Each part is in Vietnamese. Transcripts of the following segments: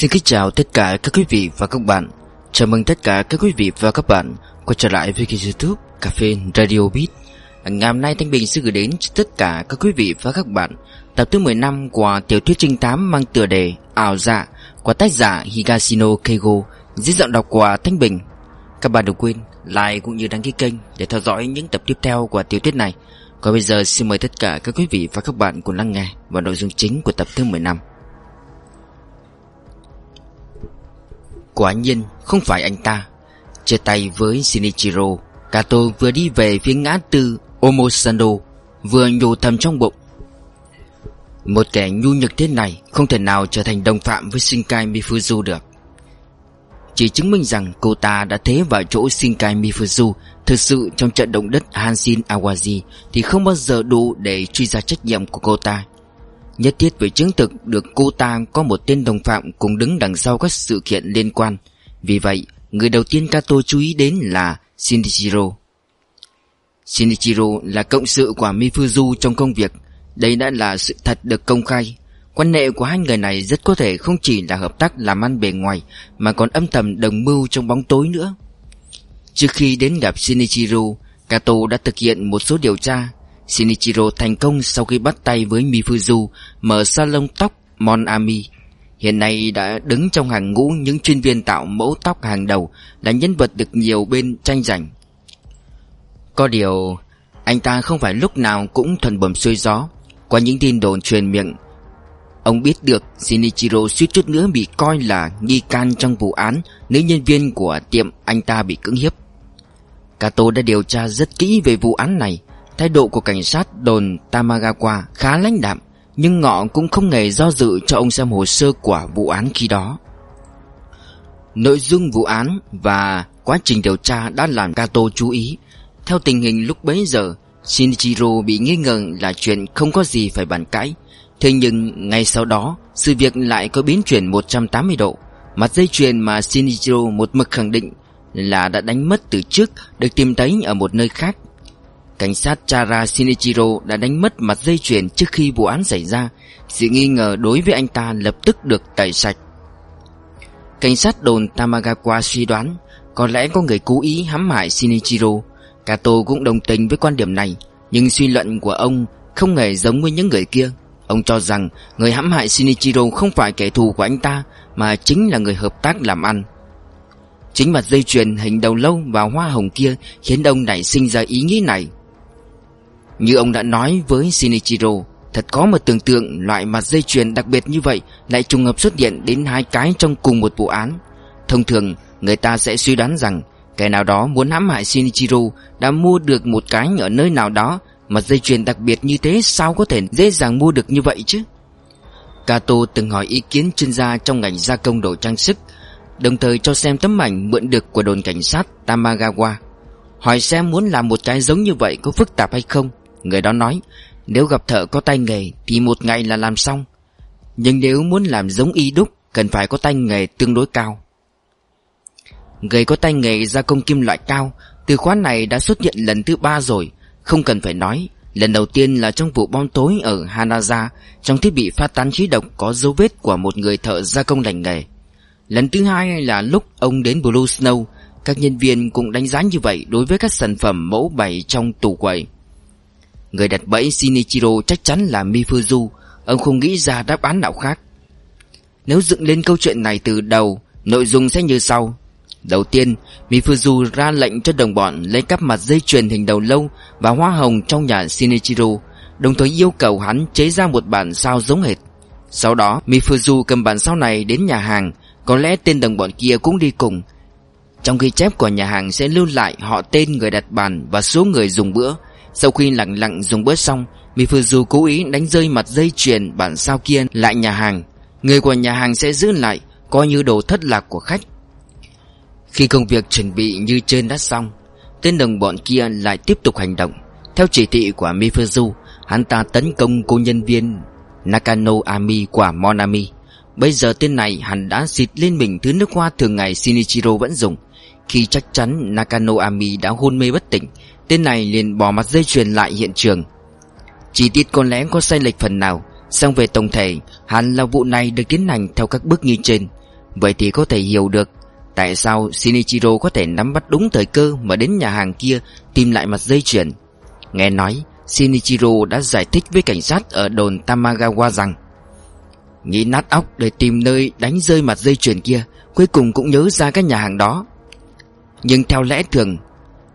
Xin kính chào tất cả các quý vị và các bạn. Chào mừng tất cả các quý vị và các bạn Quay trở lại với kênh youtube Cà phê Radio Beat. Ngày hôm nay Thanh Bình sẽ gửi đến cho tất cả các quý vị và các bạn Tập thứ 10 năm của tiểu thuyết trinh thám mang tựa đề Ảo dạ của tác giả Higashino Keigo Dưới giọng đọc của Thanh Bình. Các bạn đừng quên like cũng như đăng ký kênh Để theo dõi những tập tiếp theo của tiểu thuyết này. Còn bây giờ xin mời tất cả các quý vị và các bạn cùng lắng nghe Vào nội dung chính của tập thứ 10 Quả nhiên không phải anh ta. Chia tay với Shinichiro, Kato vừa đi về phía ngã tư Omosando Vừa nhủ thầm trong bụng. Một kẻ nhu nhược thế này Không thể nào trở thành đồng phạm với Shinkai Mifuzu được. Chỉ chứng minh rằng cô ta đã thế vào chỗ Shinkai Mifuzu Thực sự trong trận động đất Hanshin Awaji Thì không bao giờ đủ để truy ra trách nhiệm của cô ta. Nhất thiết phải chứng thực được cô ta có một tên đồng phạm cùng đứng đằng sau các sự kiện liên quan. Vì vậy, người đầu tiên Kato chú ý đến là Shinichiro. Shinichiro là cộng sự của Mifuzu trong công việc. Đây đã là sự thật được công khai. Quan hệ của hai người này rất có thể không chỉ là hợp tác làm ăn bề ngoài mà còn âm thầm đồng mưu trong bóng tối nữa. Trước khi đến gặp Shinichiro, Kato đã thực hiện một số điều tra Shinichiro thành công sau khi bắt tay với Mifuzu mở salon tóc Monami. Hiện nay đã đứng trong hàng ngũ những chuyên viên tạo mẫu tóc hàng đầu là nhân vật được nhiều bên tranh giành. Có điều, anh ta không phải lúc nào cũng thuần bẩm xuôi gió. Qua những tin đồn truyền miệng, ông biết được Shinichiro suýt chút nữa bị coi là nghi can trong vụ án nữ nhân viên của tiệm anh ta bị cưỡng hiếp. Kato đã điều tra rất kỹ về vụ án này Thái độ của cảnh sát đồn Tamagawa khá lãnh đạm, Nhưng ngọ cũng không hề do dự cho ông xem hồ sơ của vụ án khi đó. Nội dung vụ án và quá trình điều tra đã làm Kato chú ý. Theo tình hình lúc bấy giờ, Shinichiro bị nghi ngờ là chuyện không có gì phải bàn cãi. Thế nhưng ngay sau đó, Sự việc lại có biến chuyển 180 độ. Mặt dây chuyền mà Shinichiro một mực khẳng định Là đã đánh mất từ trước Được tìm thấy ở một nơi khác. Cảnh sát Chara Shinichiro đã đánh mất mặt dây chuyền trước khi vụ án xảy ra. Sự nghi ngờ đối với anh ta lập tức được tẩy sạch. Cảnh sát đồn Tamagawa suy đoán, Có lẽ có người cố ý hãm hại Shinichiro. Kato cũng đồng tình với quan điểm này, Nhưng suy luận của ông không hề giống với những người kia. Ông cho rằng người hãm hại Shinichiro không phải kẻ thù của anh ta, Mà chính là người hợp tác làm ăn. Chính mặt dây chuyền hình đầu lâu và hoa hồng kia Khiến ông nảy sinh ra ý nghĩ này như ông đã nói với Shinichiro, Thật có một tưởng tượng loại mặt dây chuyền đặc biệt như vậy Lại trùng hợp xuất hiện đến hai cái trong cùng một vụ án. Thông thường, người ta sẽ suy đoán rằng Kẻ nào đó muốn hãm hại Shinichiro Đã mua được một cái ở nơi nào đó, Mặt dây chuyền đặc biệt như thế Sao có thể dễ dàng mua được như vậy chứ? Kato từng hỏi ý kiến chuyên gia Trong ngành gia công đồ trang sức, Đồng thời cho xem tấm ảnh mượn được của đồn cảnh sát Tamagawa. Hỏi xem muốn làm một cái giống như vậy có phức tạp hay không? Người đó nói, Nếu gặp thợ có tay nghề Thì một ngày là làm xong. Nhưng nếu muốn làm giống y đúc, Cần phải có tay nghề tương đối cao. Người có tay nghề gia công kim loại cao, Từ khóa này đã xuất hiện lần thứ ba rồi. Không cần phải nói, Lần đầu tiên là trong vụ bom tối ở Hanaza, Trong thiết bị phát tán khí độc Có dấu vết của một người thợ gia công lành nghề. Lần thứ hai là lúc ông đến Blue Snow, Các nhân viên cũng đánh giá như vậy Đối với các sản phẩm mẫu bày trong tủ quầy. Người đặt bẫy Shinichiro chắc chắn là Mifuzu. Ông không nghĩ ra đáp án nào khác. Nếu dựng lên câu chuyện này từ đầu, Nội dung sẽ như sau. Đầu tiên, Mifuzu ra lệnh cho đồng bọn Lấy cắp mặt dây chuyền hình đầu lâu Và hoa hồng trong nhà Shinichiro, Đồng thời yêu cầu hắn chế ra một bản sao giống hệt. Sau đó, Mifuzu cầm bản sao này đến nhà hàng, Có lẽ tên đồng bọn kia cũng đi cùng. Trong ghi chép của nhà hàng sẽ lưu lại họ tên người đặt bàn Và số người dùng bữa sau khi lặng lặng dùng bữa xong, Mifuzu cố ý đánh rơi mặt dây chuyền bản sao kia lại nhà hàng. Người của nhà hàng sẽ giữ lại, Coi như đồ thất lạc của khách. Khi công việc chuẩn bị như trên đã xong, Tên đồng bọn kia lại tiếp tục hành động. Theo chỉ thị của Mifuzu, Hắn ta tấn công cô nhân viên Nakano Ami của Monami. Bây giờ tên này hắn đã xịt lên mình thứ nước hoa thường ngày Shinichiro vẫn dùng, Khi chắc chắn Nakano Ami đã hôn mê bất tỉnh Tên này liền bỏ mặt dây chuyền lại hiện trường. Chỉ tiết có lẽ có sai lệch phần nào. Xong về tổng thể, Hẳn là vụ này được tiến hành theo các bước như trên. Vậy thì có thể hiểu được Tại sao Shinichiro có thể nắm bắt đúng thời cơ Mà đến nhà hàng kia tìm lại mặt dây chuyền. Nghe nói, Shinichiro đã giải thích với cảnh sát Ở đồn Tamagawa rằng, Nghĩ nát óc để tìm nơi đánh rơi mặt dây chuyền kia, Cuối cùng cũng nhớ ra cái nhà hàng đó. Nhưng theo lẽ thường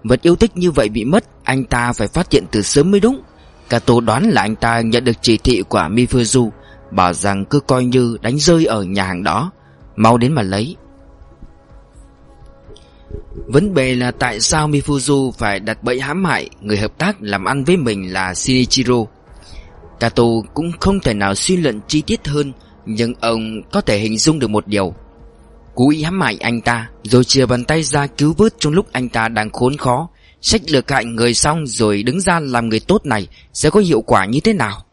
Vật yêu thích như vậy bị mất, Anh ta phải phát hiện từ sớm mới đúng. Kato đoán là anh ta nhận được chỉ thị của Mifuzu, Bảo rằng cứ coi như đánh rơi ở nhà hàng đó. Mau đến mà lấy. Vấn đề là tại sao Mifuzu phải đặt bẫy hãm hại Người hợp tác làm ăn với mình là Shinichiro. Kato cũng không thể nào suy luận chi tiết hơn, Nhưng ông có thể hình dung được một điều. Cố ý hãm hại anh ta, Rồi chìa bàn tay ra cứu vớt trong lúc anh ta đang khốn khó. Sách lược hại người xong rồi đứng ra làm người tốt này Sẽ có hiệu quả như thế nào?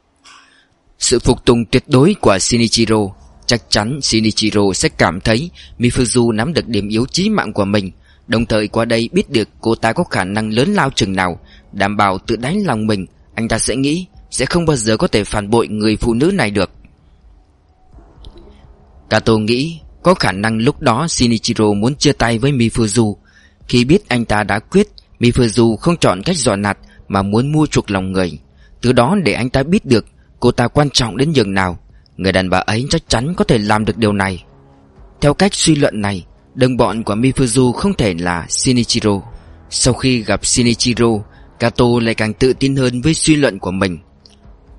Sự phục tùng tuyệt đối của Shinichiro. Chắc chắn Shinichiro sẽ cảm thấy Mifuzu nắm được điểm yếu chí mạng của mình. Đồng thời qua đây biết được cô ta có khả năng lớn lao chừng nào. Đảm bảo tự đánh lòng mình, Anh ta sẽ nghĩ Sẽ không bao giờ có thể phản bội người phụ nữ này được. Kato nghĩ có khả năng lúc đó Shinichiro muốn chia tay với Mifuzu. Khi biết anh ta đã quyết, Mifuzu không chọn cách dọa nạt Mà muốn mua chuộc lòng người. Từ đó để anh ta biết được Cô ta quan trọng đến nhường nào. Người đàn bà ấy chắc chắn có thể làm được điều này. Theo cách suy luận này, Đồng bọn của Mifuzu không thể là Shinichiro. Sau khi gặp Shinichiro, Kato lại càng tự tin hơn với suy luận của mình.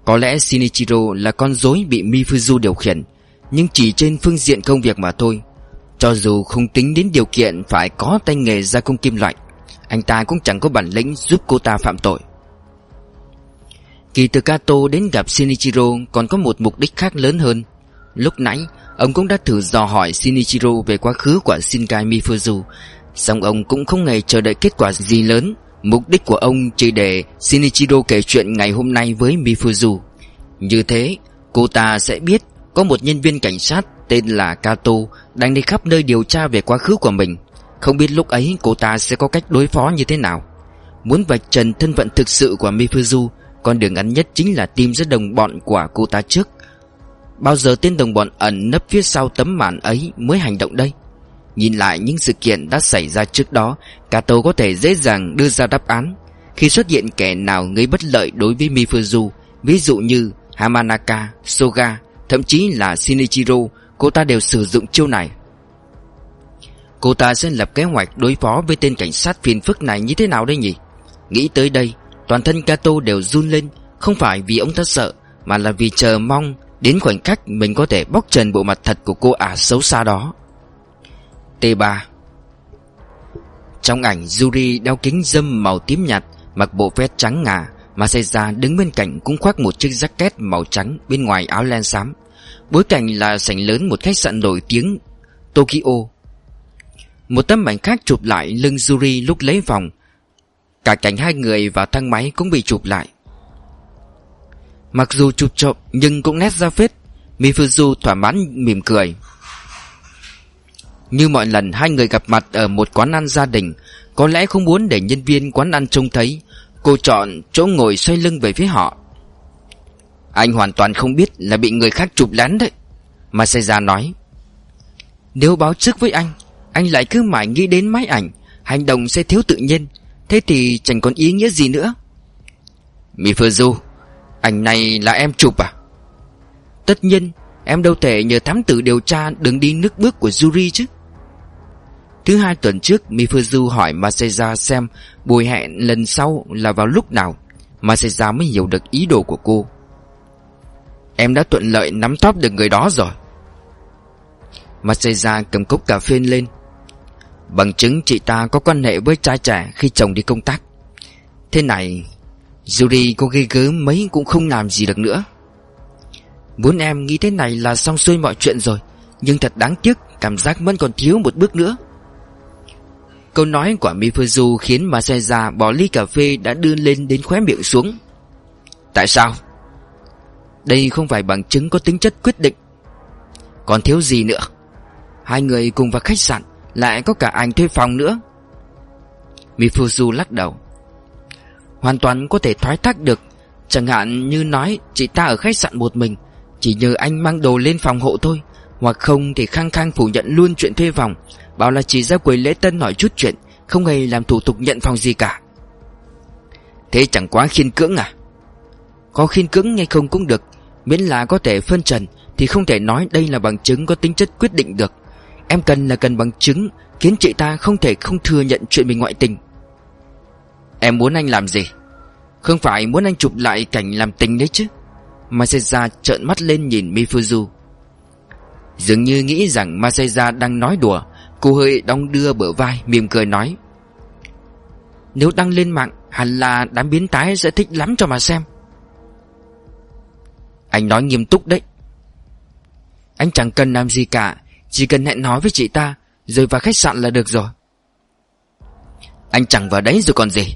Có lẽ Shinichiro là con rối bị Mifuzu điều khiển. Nhưng chỉ trên phương diện công việc mà thôi. Cho dù không tính đến điều kiện phải có tay nghề gia công kim loại Anh ta cũng chẳng có bản lĩnh giúp cô ta phạm tội. Kỳ từ Kato đến gặp Shinichiro còn có một mục đích khác lớn hơn. Lúc nãy Ông cũng đã thử dò hỏi Shinichiro về quá khứ của Shinkai Mifuzu Song ông cũng không hề chờ đợi kết quả gì lớn. Mục đích của ông chỉ để Shinichiro kể chuyện ngày hôm nay với Mifuzu. Như thế, cô ta sẽ biết có một nhân viên cảnh sát tên là Kato đang đi khắp nơi điều tra về quá khứ của mình. Không biết lúc ấy cô ta sẽ có cách đối phó như thế nào. Muốn vạch trần thân phận thực sự của Mifuzu Con đường ngắn nhất chính là tìm ra đồng bọn của cô ta trước. Bao giờ tên đồng bọn ẩn nấp phía sau tấm màn ấy mới hành động đây? Nhìn lại những sự kiện đã xảy ra trước đó Kato có thể dễ dàng đưa ra đáp án. Khi xuất hiện kẻ nào gây bất lợi đối với Mifuzu Ví dụ như Hamanaka, Soga Thậm chí là Shinichiro, Cô ta đều sử dụng chiêu này. Cô ta sẽ lập kế hoạch đối phó với tên cảnh sát phiền phức này như thế nào đây nhỉ? Nghĩ tới đây, Toàn thân Kato đều run lên, Không phải vì ông ta sợ, Mà là vì chờ mong Đến khoảnh khắc mình có thể bóc trần bộ mặt thật của cô ả xấu xa đó. T3 Trong ảnh, Yuri đeo kính dâm màu tím nhạt, Mặc bộ vest trắng ngà Masaya đứng bên cạnh cũng khoác một chiếc jacket màu trắng bên ngoài áo len xám. Bối cảnh là sảnh lớn một khách sạn nổi tiếng, Tokyo. Một tấm ảnh khác chụp lại lưng Yuri lúc lấy vòng. Cả cảnh hai người và thang máy cũng bị chụp lại. Mặc dù chụp trộm nhưng cũng nét ra phết. Mifuzu thỏa mãn mỉm cười. Như mọi lần, hai người gặp mặt ở một quán ăn gia đình. Có lẽ không muốn để nhân viên quán ăn trông thấy. Cô chọn chỗ ngồi xoay lưng về phía họ. Anh hoàn toàn không biết là bị người khác chụp lén đấy. Masaya nói, Nếu báo trước với anh Anh lại cứ mãi nghĩ đến máy ảnh, Hành động sẽ thiếu tự nhiên. Thế thì chẳng còn ý nghĩa gì nữa. Mifuzu Ảnh này là em chụp à? Tất nhiên, Em đâu thể nhờ thám tử điều tra đừng đi nước bước của Yuri chứ. Thứ hai tuần trước Mifuzu hỏi Masaya xem buổi hẹn lần sau là vào lúc nào Masaya mới hiểu được ý đồ của cô. Em đã thuận lợi nắm top được người đó rồi. Masaya cầm cốc cà phê lên. Bằng chứng chị ta có quan hệ với trai trẻ khi chồng đi công tác. Thế này, Yuri có ghê gớm mấy cũng không làm gì được nữa. Muốn em nghĩ thế này là xong xuôi mọi chuyện rồi, Nhưng thật đáng tiếc, Cảm giác vẫn còn thiếu một bước nữa. Câu nói của Mifuzu khiến Masaya bỏ ly cà phê đã đưa lên đến khóe miệng xuống. Tại sao? Đây không phải bằng chứng có tính chất quyết định. Còn thiếu gì nữa? Hai người cùng vào khách sạn, Lại có cả anh thuê phòng nữa. Mifuzu lắc đầu. Hoàn toàn có thể thoái thác được. Chẳng hạn như nói chị ta ở khách sạn một mình, Chỉ nhờ anh mang đồ lên phòng hộ thôi. Hoặc không thì khăng khăng phủ nhận luôn chuyện thuê phòng, Bảo là chỉ ra quầy lễ tân nói chút chuyện, Không hề làm thủ tục nhận phòng gì cả. Thế chẳng quá khiên cưỡng à? Có khiên cưỡng hay không cũng được Miễn là có thể phân trần, Thì không thể nói đây là bằng chứng có tính chất quyết định được. Em cần là cần bằng chứng Khiến chị ta không thể không thừa nhận chuyện mình ngoại tình. Em muốn anh làm gì? Không phải muốn anh chụp lại cảnh làm tình đấy chứ. Maseja trợn mắt lên nhìn Mifuzu. Dường như nghĩ rằng Maseja đang nói đùa, Cô hơi đong đưa bờ vai, mỉm cười nói. Nếu đăng lên mạng, Hẳn là đám biến tái sẽ thích lắm cho mà xem. Anh nói nghiêm túc đấy. Anh chẳng cần làm gì cả, Chỉ cần hẹn nói với chị ta, Rồi vào khách sạn là được rồi. Anh chẳng vào đấy rồi còn gì.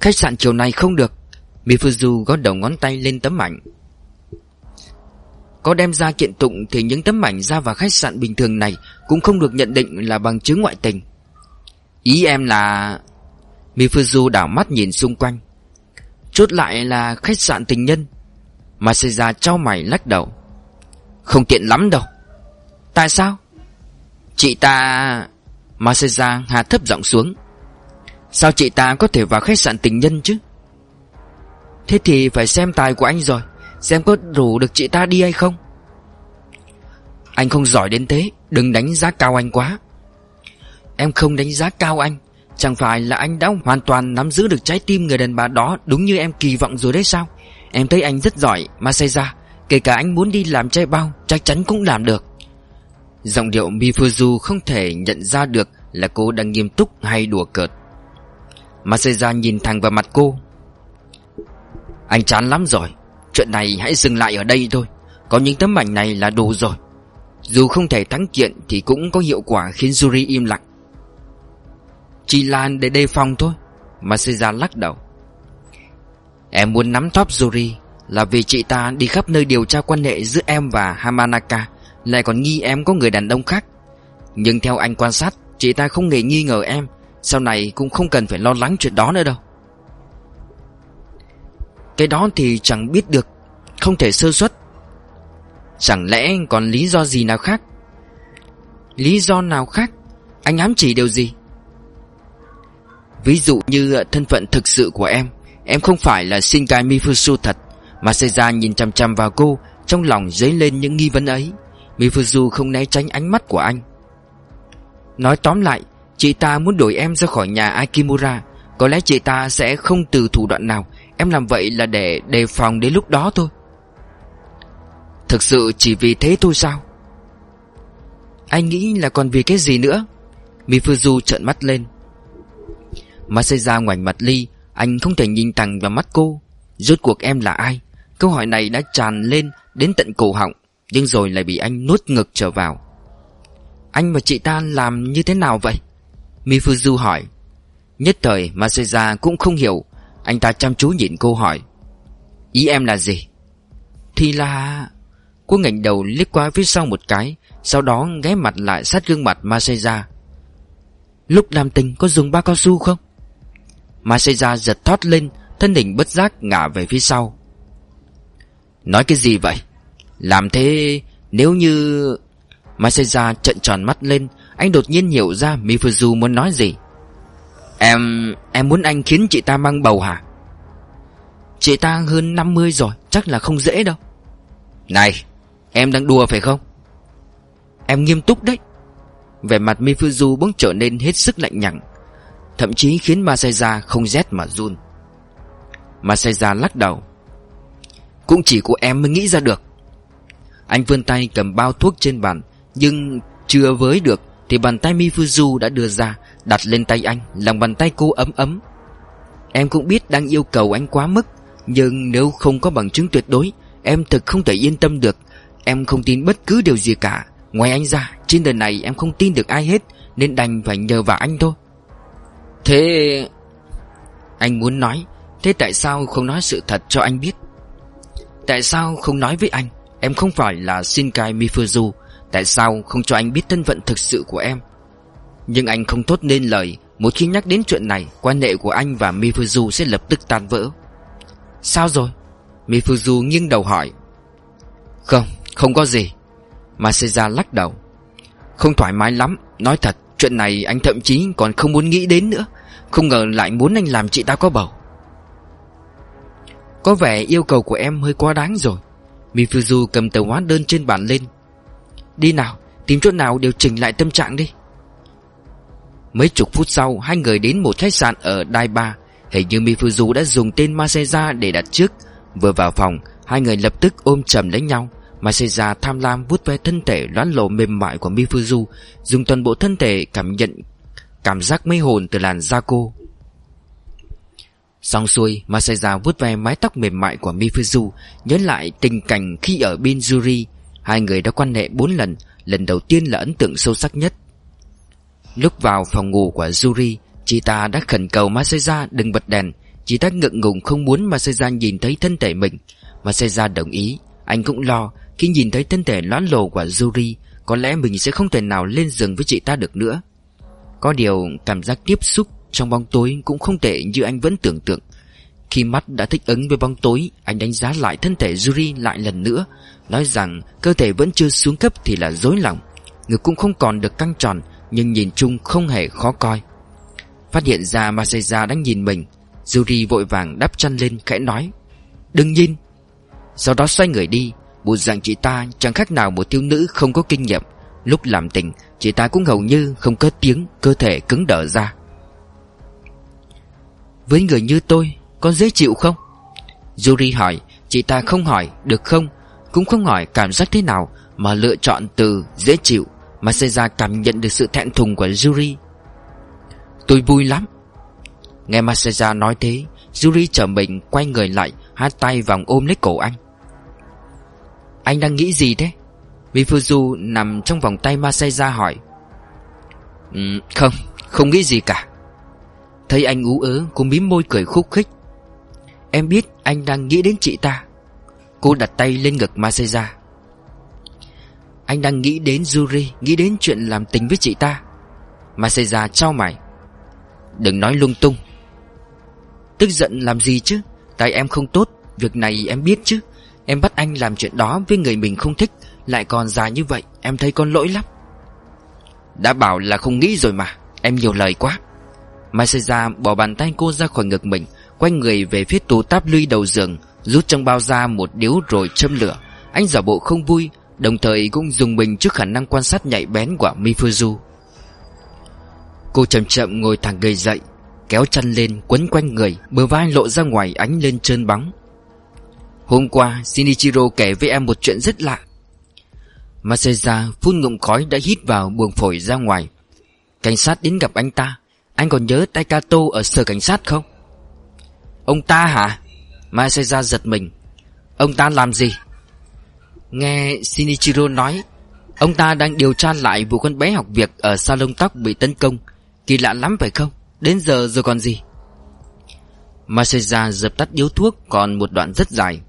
Khách sạn chiều nay không được. Mifuzu gõ đầu ngón tay lên tấm ảnh. Có đem ra kiện tụng Thì những tấm ảnh ra vào khách sạn bình thường này Cũng không được nhận định là bằng chứng ngoại tình. Ý em là Mifuzu đảo mắt nhìn xung quanh. Chốt lại là khách sạn tình nhân. Masaya trao mày lắc đầu. Không tiện lắm đâu. Tại sao? Chị ta Masaya hạ thấp giọng xuống. Sao chị ta có thể vào khách sạn tình nhân chứ? Thế thì phải xem tài của anh rồi. Xem có rủ được chị ta đi hay không. Anh không giỏi đến thế. Đừng đánh giá cao anh quá. Em không đánh giá cao anh. Chẳng phải là anh đã hoàn toàn nắm giữ được trái tim người đàn bà đó Đúng như em kỳ vọng rồi đấy sao? Em thấy anh rất giỏi, Masaya. Kể cả anh muốn đi làm trai bao, Chắc chắn cũng làm được. Giọng điệu Mifuzu không thể nhận ra được Là cô đang nghiêm túc hay đùa cợt. Masaya nhìn thẳng vào mặt cô. Anh chán lắm rồi. Chuyện này hãy dừng lại ở đây thôi. Có những tấm ảnh này là đủ rồi. Dù không thể thắng kiện Thì cũng có hiệu quả khiến Yuri im lặng. Chỉ là để đề phòng thôi. Masaya lắc đầu. Em muốn nắm top Yuri Là vì chị ta đi khắp nơi điều tra quan hệ giữa em và Hamanaka. Lại còn nghi em có người đàn ông khác. Nhưng theo anh quan sát, Chị ta không hề nghi ngờ em. Sau này cũng không cần phải lo lắng chuyện đó nữa đâu. Cái đó thì chẳng biết được. Không thể sơ suất. Chẳng lẽ còn lý do gì nào khác? Lý do nào khác? Anh ám chỉ điều gì? Ví dụ như thân phận thực sự của em. Em không phải là Shinkai Mifusu thật, Mà Seiza nhìn chăm chăm vào cô, Trong lòng dấy lên những nghi vấn ấy. Mifuzu không né tránh ánh mắt của anh. Nói tóm lại, Chị ta muốn đuổi em ra khỏi nhà Akimura. Có lẽ chị ta sẽ không từ thủ đoạn nào, Em làm vậy là để đề phòng đến lúc đó thôi. Thực sự chỉ vì thế thôi sao? Anh nghĩ là còn vì cái gì nữa? Mifuzu trợn mắt lên. Masaya ngoảnh mặt ly anh không thể nhìn thẳng vào mắt cô. Rốt cuộc em là ai? Câu hỏi này đã tràn lên đến tận cổ họng, Nhưng rồi lại bị anh nuốt ngực trở vào. Anh và chị ta làm như thế nào vậy? Mifuzu hỏi. Nhất thời Masaya cũng không hiểu. Anh ta chăm chú nhìn cô hỏi. Ý em là gì? Thì là Cô ngẩng đầu liếc qua phía sau một cái, Sau đó ghé mặt lại sát gương mặt Masaya Lúc làm tình có dùng ba cao su không? Maseja giật thoát lên, Thân hình bất giác ngả về phía sau. Nói cái gì vậy? Làm thế nếu như Maseja trận tròn mắt lên, Anh đột nhiên hiểu ra Mifuzu muốn nói gì. Em Em muốn anh khiến chị ta mang bầu hả? Chị ta hơn 50 rồi, Chắc là không dễ đâu. Này, Em đang đùa phải không? Em nghiêm túc đấy. Vẻ mặt Mifuzu bỗng trở nên hết sức lạnh nhẳng Thậm chí khiến Masaya không rét mà run. Masaya lắc đầu. Cũng chỉ của em mới nghĩ ra được. Anh vươn tay cầm bao thuốc trên bàn, Nhưng chưa với được Thì bàn tay Mifuzu đã đưa ra, Đặt lên tay anh, Lòng bàn tay cô ấm ấm. Em cũng biết đang yêu cầu anh quá mức, Nhưng nếu không có bằng chứng tuyệt đối, Em thực không thể yên tâm được. Em không tin bất cứ điều gì cả. Ngoài anh ra, Trên đời này em không tin được ai hết, Nên đành phải nhờ vào anh thôi. Thế... Anh muốn nói Thế tại sao không nói sự thật cho anh biết? Tại sao không nói với anh? Em không phải là Shinkai Mifuzu Tại sao không cho anh biết thân phận thực sự của em? Nhưng anh không thốt nên lời Một khi nhắc đến chuyện này Quan hệ của anh và Mifuzu sẽ lập tức tan vỡ. Sao rồi? Mifuzu nghiêng đầu hỏi. Không, không có gì. Maseja lắc đầu. Không thoải mái lắm Nói thật chuyện này anh thậm chí còn không muốn nghĩ đến nữa. Không ngờ lại muốn anh làm chị ta có bầu. Có vẻ yêu cầu của em hơi quá đáng rồi. Mifuzu cầm tờ hóa đơn trên bàn lên. Đi nào, Tìm chỗ nào điều chỉnh lại tâm trạng đi. Mấy chục phút sau, Hai người đến một khách sạn ở Daiba. Hình như Mifuzu đã dùng tên Maseja để đặt trước. Vừa vào phòng, Hai người lập tức ôm chầm lấy nhau. Maseja tham lam vuốt ve thân thể, loãn lộ mềm mại của Mifuzu, Dùng toàn bộ thân thể cảm nhận Cảm giác mê hồn từ làn da cô. Xong xuôi, Masaya vuốt ve mái tóc mềm mại của Mifuzu, Nhớ lại tình cảnh khi ở bên Yuri Hai người đã quan hệ bốn lần Lần đầu tiên là ấn tượng sâu sắc nhất. Lúc vào phòng ngủ của Yuri Chị ta đã khẩn cầu Masaya đừng bật đèn. Chị ta ngượng ngùng không muốn Masaya nhìn thấy thân thể mình. Masaya đồng ý. Anh cũng lo, Khi nhìn thấy thân thể loãn lồ của Yuri Có lẽ mình sẽ không thể nào lên giường với chị ta được nữa. Có điều cảm giác tiếp xúc trong bóng tối cũng không tệ như anh vẫn tưởng tượng. Khi mắt đã thích ứng với bóng tối, Anh đánh giá lại thân thể Yuri lại lần nữa, Nói rằng cơ thể vẫn chưa xuống cấp thì là dối lòng. Ngực cũng không còn được căng tròn, Nhưng nhìn chung không hề khó coi. Phát hiện ra Maseja đang nhìn mình, Yuri vội vàng đắp chăn lên khẽ nói, Đừng nhìn. Sau đó xoay người đi, Bộ dạng chị ta chẳng khác nào một thiếu nữ không có kinh nghiệm, Lúc làm tình Chị ta cũng hầu như không cất tiếng, Cơ thể cứng đờ ra. Với người như tôi, Có dễ chịu không? Yuri hỏi, Chị ta không hỏi được không? Cũng không hỏi cảm giác thế nào Mà lựa chọn từ dễ chịu Mà xảy ra cảm nhận được sự thẹn thùng của Yuri. Tôi vui lắm. Nghe Maseja nói thế, Yuri trở mình quay người lại Hai tay vòng ôm lấy cổ anh. Anh đang nghĩ gì thế? Mifuzu nằm trong vòng tay Maseja hỏi. Um, Không Không nghĩ gì cả. Thấy anh ú ớ Cô mím môi cười khúc khích. Em biết anh đang nghĩ đến chị ta. Cô đặt tay lên ngực Maseja Anh đang nghĩ đến Yuri Nghĩ đến chuyện làm tình với chị ta. Maseja trao mày. Đừng nói lung tung. Tức giận làm gì chứ? Tại em không tốt Việc này em biết chứ. Em bắt anh làm chuyện đó với người mình không thích. Lại còn dài như vậy, Em thấy con lỗi lắm. Đã bảo là không nghĩ rồi mà, Em nhiều lời quá. Maseja bỏ bàn tay cô ra khỏi ngực mình, Quay người về phía tủ táp luy đầu giường, Rút trong bao ra một điếu rồi châm lửa. Anh giả bộ không vui, Đồng thời cũng dùng mình trước khả năng quan sát nhạy bén của Mifuzu. Cô chậm chậm ngồi thẳng người dậy, Kéo chân lên, quấn quanh người, Bờ vai lộ ra ngoài ánh lên trơn bóng. Hôm qua, Shinichiro kể với em một chuyện rất lạ. Maseja phun ngụm khói đã hít vào buồng phổi ra ngoài. Cảnh sát đến gặp anh ta. Anh còn nhớ Taikato ở sở cảnh sát không? Ông ta hả? Maseja giật mình. Ông ta làm gì? Nghe Shinichiro nói, Ông ta đang điều tra lại vụ con bé học việc ở salon tóc bị tấn công. Kỳ lạ lắm phải không? Đến giờ rồi còn gì? Maseja dập tắt điếu thuốc Còn một đoạn rất dài.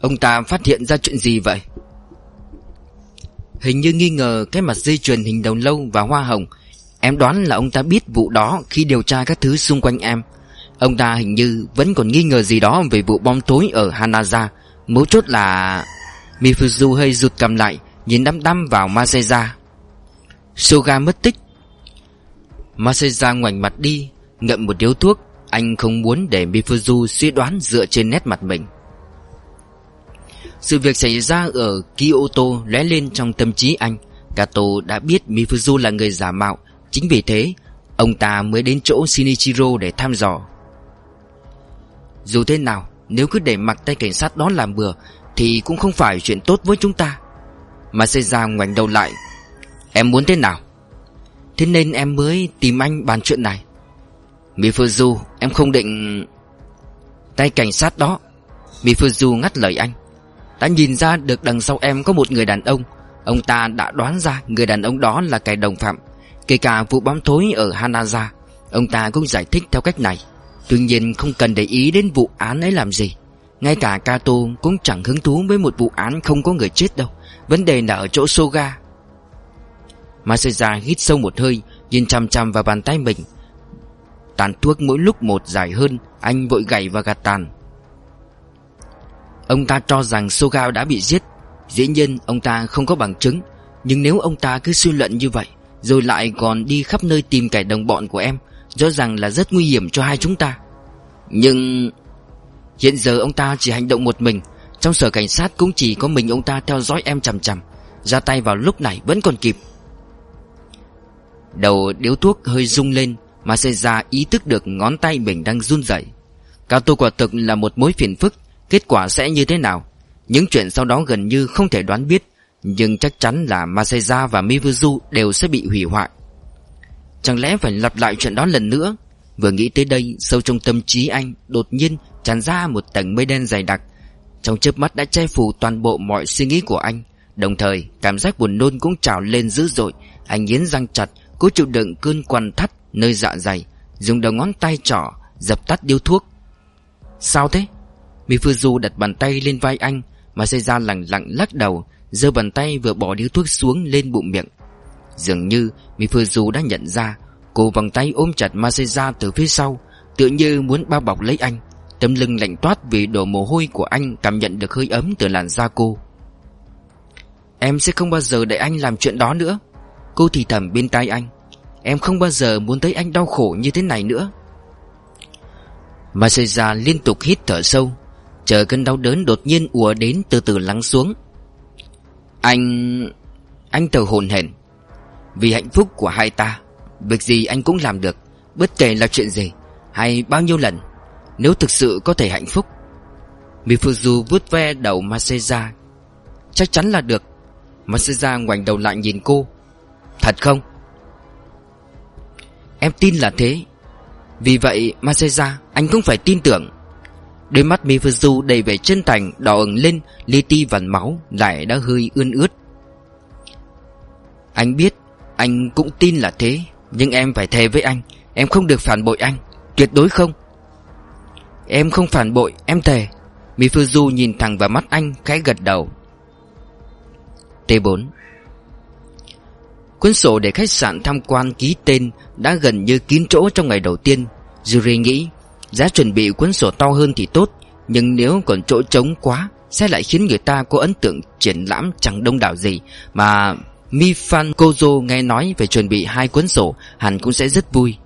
Ông ta phát hiện ra chuyện gì vậy? Hình như nghi ngờ Cái mặt dây chuyền hình đầu lâu và hoa hồng. Em đoán là ông ta biết vụ đó Khi điều tra các thứ xung quanh em. Ông ta hình như vẫn còn nghi ngờ gì đó Về vụ bom tối ở Hanaza. Mấu chốt là Mifuzu hơi rụt cầm lại, Nhìn đăm đăm vào Maseja Soga mất tích. Maseja ngoảnh mặt đi, Ngậm một điếu thuốc. Anh không muốn để Mifuzu suy đoán dựa trên nét mặt mình. Sự việc xảy ra ở Kyoto lóe lên trong tâm trí anh. Kato đã biết Mifuzu là người giả mạo. Chính vì thế, Ông ta mới đến chỗ Shinichiro để thăm dò. Dù thế nào, Nếu cứ để mặc tay cảnh sát đó làm bừa, Thì cũng không phải chuyện tốt với chúng ta. Mà xảy ra ngoảnh đầu lại. Em muốn thế nào? Thế nên em mới tìm anh bàn chuyện này. Mifuzu, em không định Tay cảnh sát đó. Mifuzu ngắt lời anh. Đã nhìn ra được đằng sau em có một người đàn ông. Ông ta đã đoán ra người đàn ông đó là kẻ đồng phạm, Kể cả vụ bám thối ở Hanaza. Ông ta cũng giải thích theo cách này. Tuy nhiên không cần để ý đến vụ án ấy làm gì. Ngay cả Kato cũng chẳng hứng thú với một vụ án không có người chết đâu. Vấn đề là ở chỗ Soga. Masaya hít sâu một hơi, Nhìn chằm chằm vào bàn tay mình. Tàn thuốc mỗi lúc một dài hơn, Anh vội gảy và gạt tàn. Ông ta cho rằng Soga đã bị giết. Dĩ nhiên, ông ta không có bằng chứng. Nhưng nếu ông ta cứ suy luận như vậy, Rồi lại còn đi khắp nơi tìm kẻ đồng bọn của em, Rõ ràng là rất nguy hiểm cho hai chúng ta. Nhưng Hiện giờ ông ta chỉ hành động một mình. Trong sở cảnh sát cũng chỉ có mình ông ta theo dõi em chằm chằm. Ra tay vào lúc này vẫn còn kịp. Đầu điếu thuốc hơi rung lên, Mà xảy ra ý thức được ngón tay mình đang run rẩy. Cao tô quả thực là một mối phiền phức. Kết quả sẽ như thế nào? Những chuyện sau đó gần như không thể đoán biết, Nhưng chắc chắn là Masaya và Mivuzu đều sẽ bị hủy hoại. Chẳng lẽ phải lặp lại chuyện đó lần nữa? Vừa nghĩ tới đây, Sâu trong tâm trí anh Đột nhiên tràn ra một tầng mây đen dày đặc. Trong chớp mắt đã che phủ toàn bộ mọi suy nghĩ của anh. Đồng thời, cảm giác buồn nôn cũng trào lên dữ dội. Anh nghiến răng chặt, Cố chịu đựng cơn quằn thắt nơi dạ dày, Dùng đầu ngón tay trỏ, Dập tắt điếu thuốc. Sao thế? Mifuzu đặt bàn tay lên vai anh, Mà xây ra lặng lặng lắc đầu, giơ bàn tay vừa bỏ điếu thuốc xuống lên bụng miệng. Dường như Mifuzu đã nhận ra, Cô vòng tay ôm chặt Maseja từ phía sau, tựa như muốn bao bọc lấy anh. Tâm lưng lạnh toát vì đổ mồ hôi của anh Cảm nhận được hơi ấm từ làn da cô. Em sẽ không bao giờ để anh làm chuyện đó nữa. Cô thì thầm bên tai anh. Em không bao giờ muốn thấy anh đau khổ như thế này nữa. Maseja liên tục hít thở sâu. Chờ cơn đau đớn đột nhiên ùa đến từ từ lắng xuống. Anh... Anh thở hồn hển. Vì hạnh phúc của hai ta, Việc gì anh cũng làm được, Bất kể là chuyện gì, Hay bao nhiêu lần, Nếu thực sự có thể hạnh phúc. Mifuzu vuốt ve đầu Maseja Chắc chắn là được. Maseja ngoảnh đầu lại nhìn cô. Thật không? Em tin là thế. Vì vậy Maseja anh cũng phải tin tưởng. Đôi mắt Mifuzu đầy vẻ chân thành, Đỏ ửng lên, Li ti vằn máu Lại đã hơi ươn ướt. Anh biết, Anh cũng tin là thế, Nhưng em phải thề với anh, Em không được phản bội anh, Tuyệt đối không. Em không phản bội, Em thề. Mifuzu nhìn thẳng vào mắt anh, Khẽ gật đầu. T4 Cuốn sổ để khách sạn tham quan ký tên Đã gần như kín chỗ trong ngày đầu tiên Yuri nghĩ. Giá chuẩn bị cuốn sổ to hơn thì tốt, Nhưng nếu còn chỗ trống quá, Sẽ lại khiến người ta có ấn tượng triển lãm chẳng đông đảo gì. Mà Mifan Kozo nghe nói về chuẩn bị hai cuốn sổ, Hẳn cũng sẽ rất vui.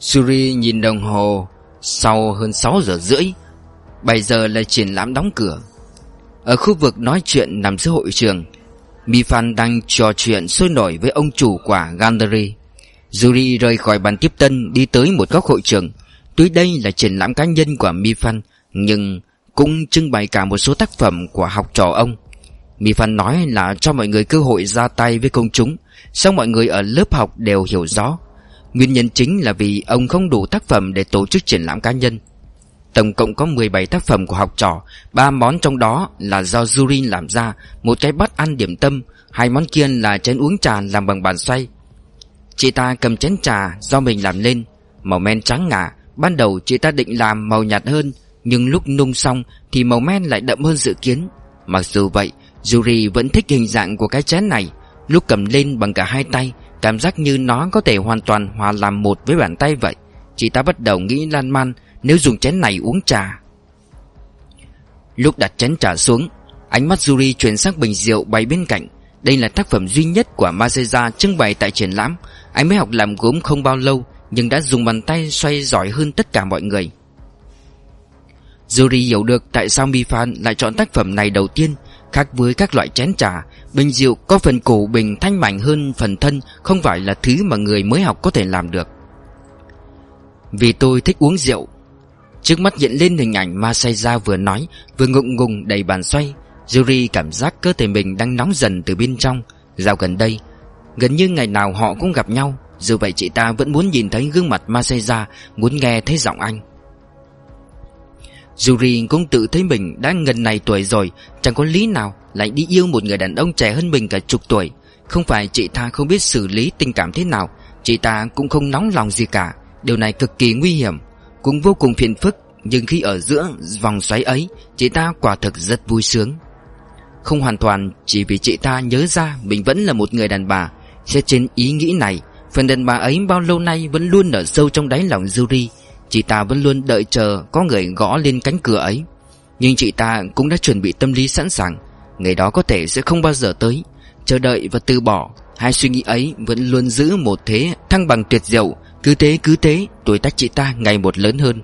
Suri nhìn đồng hồ, Sau hơn 6 giờ rưỡi 7 giờ là triển lãm đóng cửa. Ở khu vực nói chuyện nằm giữa hội trường Mifan đang trò chuyện sôi nổi với ông chủ quả gandari Yuri rời khỏi bàn tiếp tân, đi tới một góc hội trường. Tuy đây là triển lãm cá nhân của Mi Phan, Nhưng cũng trưng bày cả một số tác phẩm của học trò ông. Mi Phan nói là cho mọi người cơ hội ra tay với công chúng, Xong mọi người ở lớp học đều hiểu rõ. Nguyên nhân chính là vì ông không đủ tác phẩm để tổ chức triển lãm cá nhân. Tổng cộng có 17 tác phẩm của học trò, ba món trong đó là do Jurin làm ra, Một cái bát ăn điểm tâm, Hai món kia là chén uống trà làm bằng bàn xoay. Chị ta cầm chén trà do mình làm lên, Màu men trắng ngà Ban đầu chị ta định làm màu nhạt hơn, Nhưng lúc nung xong Thì màu men lại đậm hơn dự kiến. Mặc dù vậy, Yuri vẫn thích hình dạng của cái chén này. Lúc cầm lên bằng cả hai tay, Cảm giác như nó có thể hoàn toàn hòa làm một với bàn tay vậy. Chị ta bắt đầu nghĩ lan man Nếu dùng chén này uống trà. Lúc đặt chén trà xuống, Ánh mắt Yuri chuyển sang bình rượu bay bên cạnh. Đây là tác phẩm duy nhất của Maseja trưng bày tại triển lãm. Anh mới học làm gốm không bao lâu nhưng đã dùng bàn tay xoay giỏi hơn tất cả mọi người. Yuri hiểu được tại sao Mi Phan lại chọn tác phẩm này đầu tiên, Khác với các loại chén trà, Bình rượu có phần cổ bình thanh mảnh hơn phần thân, Không phải là thứ mà người mới học có thể làm được. Vì tôi thích uống rượu, Trước mắt hiện lên hình ảnh Masaya vừa nói, Vừa ngụng ngùng đầy bàn xoay. Yuri cảm giác cơ thể mình đang nóng dần từ bên trong. Dạo gần đây, Gần như ngày nào họ cũng gặp nhau dù vậy chị ta vẫn muốn nhìn thấy gương mặt Masaya, Muốn nghe thấy giọng anh. Yuri cũng tự thấy mình đã gần này tuổi rồi, Chẳng có lý nào lại đi yêu một người đàn ông trẻ hơn mình cả chục tuổi. Không phải chị ta không biết xử lý tình cảm thế nào, Chị ta cũng không nóng lòng gì cả. Điều này cực kỳ nguy hiểm, Cũng vô cùng phiền phức, Nhưng khi ở giữa vòng xoáy ấy, Chị ta quả thực rất vui sướng. Không hoàn toàn chỉ vì chị ta nhớ ra Mình vẫn là một người đàn bà Xét trên ý nghĩ này Phần đàn bà ấy bao lâu nay vẫn luôn ở sâu trong đáy lòng Yuri. Chị ta vẫn luôn đợi chờ có người gõ lên cánh cửa ấy. Nhưng chị ta cũng đã chuẩn bị tâm lý sẵn sàng. Người đó có thể sẽ không bao giờ tới. Chờ đợi và từ bỏ, Hai suy nghĩ ấy vẫn luôn giữ một thế thăng bằng tuyệt diệu. Cứ thế cứ thế, tuổi tác chị ta ngày một lớn hơn.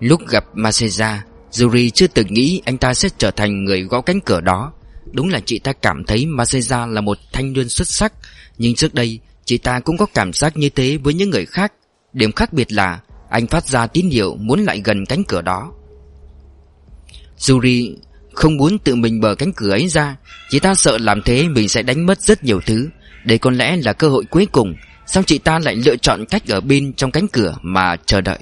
Lúc gặp Maseja Yuri chưa từng nghĩ anh ta sẽ trở thành người gõ cánh cửa đó. Đúng là chị ta cảm thấy Maseja là một thanh niên xuất sắc. Nhưng trước đây chị ta cũng có cảm giác như thế với những người khác. Điểm khác biệt là anh phát ra tín hiệu muốn lại gần cánh cửa đó. Yuri không muốn tự mình bờ cánh cửa ấy ra. Chị ta sợ làm thế mình sẽ đánh mất rất nhiều thứ. Đây có lẽ là cơ hội cuối cùng. Sao chị ta lại lựa chọn cách ở bên trong cánh cửa mà chờ đợi?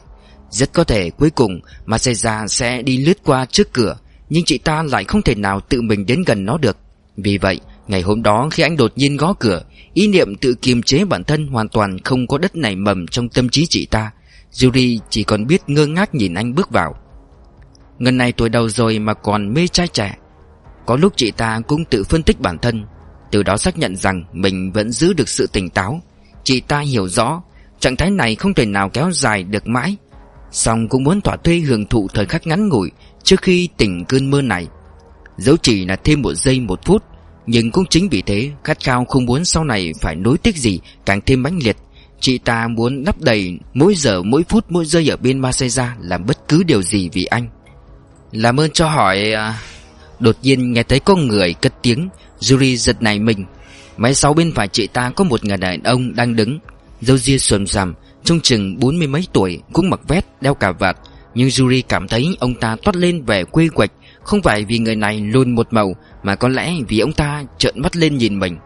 Rất có thể cuối cùng Maseja sẽ đi lướt qua trước cửa, Nhưng chị ta lại không thể nào tự mình đến gần nó được. Vì vậy Ngày hôm đó khi anh đột nhiên gõ cửa, Ý niệm tự kiềm chế bản thân hoàn toàn không có đất nảy mầm trong tâm trí chị ta. Yuri chỉ còn biết ngơ ngác nhìn anh bước vào. Ngân này tuổi đầu rồi mà còn mê trai trẻ. Có lúc chị ta cũng tự phân tích bản thân, Từ đó xác nhận rằng mình vẫn giữ được sự tỉnh táo. Chị ta hiểu rõ, Trạng thái này không thể nào kéo dài được mãi. Xong cũng muốn thỏa thuê hưởng thụ thời khắc ngắn ngủi Trước khi tỉnh cơn mơ này. Dấu chỉ là thêm một giây một phút. Nhưng cũng chính vì thế, Khát khao không muốn sau này phải nối tiếc gì, Càng thêm mãnh liệt. Chị ta muốn lấp đầy mỗi giờ, mỗi phút, mỗi giây ở bên Maseja Làm bất cứ điều gì vì anh. Làm ơn cho hỏi. À, đột nhiên nghe thấy có người cất tiếng. Yuri giật này mình. Máy sau bên phải chị ta có một người đàn ông đang đứng. Dâu ria xuềm rằm, Trông chừng bốn mươi mấy tuổi, Cũng mặc vét đeo cà vạt. Nhưng Yuri cảm thấy ông ta toát lên vẻ quê quạch không phải vì người này luôn một màu, Mà có lẽ vì ông ta trợn mắt lên nhìn mình.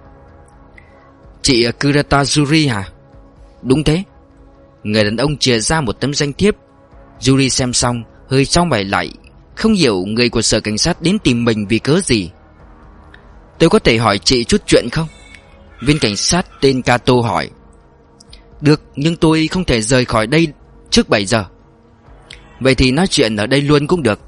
Chị Kurata Yuri hả? Đúng thế. Người đàn ông chia ra một tấm danh thiếp. Yuri xem xong, Hơi trao mày lại, Không hiểu người của sở cảnh sát đến tìm mình vì cớ gì. Tôi có thể hỏi chị chút chuyện không? Viên cảnh sát tên Kato hỏi. Được, nhưng tôi không thể rời khỏi đây trước 7 giờ. Vậy thì nói chuyện ở đây luôn cũng được.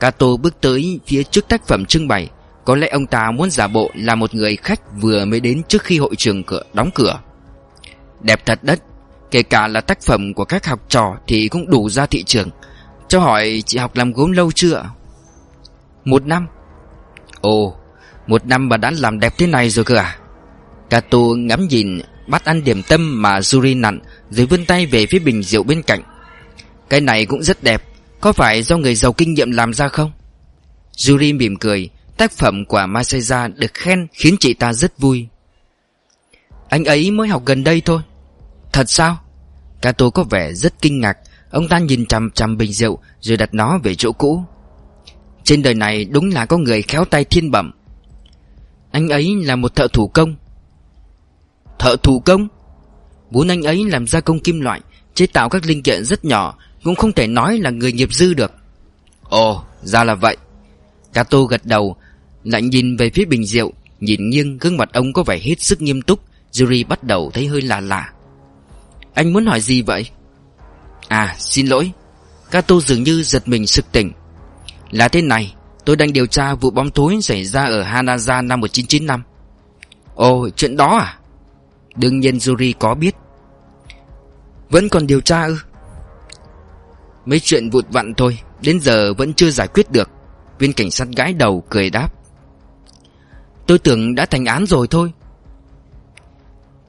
Kato bước tới phía trước tác phẩm trưng bày. Có lẽ ông ta muốn giả bộ là một người khách vừa mới đến trước khi hội trường cửa đóng cửa. Đẹp thật đất, Kể cả là tác phẩm của các học trò Thì cũng đủ ra thị trường. Cho hỏi chị học làm gốm lâu chưa Một năm. Ồ, Một năm mà đã làm đẹp thế này rồi cơ à? Kato ngắm nhìn, Bắt ăn điểm tâm mà Yuri nặn Rồi vươn tay về phía bình rượu bên cạnh. Cái này cũng rất đẹp. Có phải do người giàu kinh nghiệm làm ra không? Yuri mỉm cười, Tác phẩm của Maseja được khen Khiến chị ta rất vui. Anh ấy mới học gần đây thôi. Thật sao? Kato có vẻ rất kinh ngạc. Ông ta nhìn chằm chằm bình rượu Rồi đặt nó về chỗ cũ. Trên đời này đúng là có người khéo tay thiên bẩm. Anh ấy là một thợ thủ công. Thợ thủ công? Vốn anh ấy làm gia công kim loại, Chế tạo các linh kiện rất nhỏ cũng không thể nói là người nghiệp dư được. Ồ, ra là vậy. Cato gật đầu, Lại nhìn về phía bình rượu, Nhìn nghiêng gương mặt ông có vẻ hết sức nghiêm túc. Yuri bắt đầu thấy hơi lạ lạ. Anh muốn hỏi gì vậy? À xin lỗi. Cato dường như giật mình sực tỉnh. Là thế này, Tôi đang điều tra vụ bóng tối xảy ra ở Hanaza năm 1995 Ồ, chuyện đó à? Đương nhiên Yuri có biết. Vẫn còn điều tra ư? Mấy chuyện vụt vặn thôi, Đến giờ vẫn chưa giải quyết được. Viên cảnh sát gái đầu, cười đáp. Tôi tưởng đã thành án rồi thôi.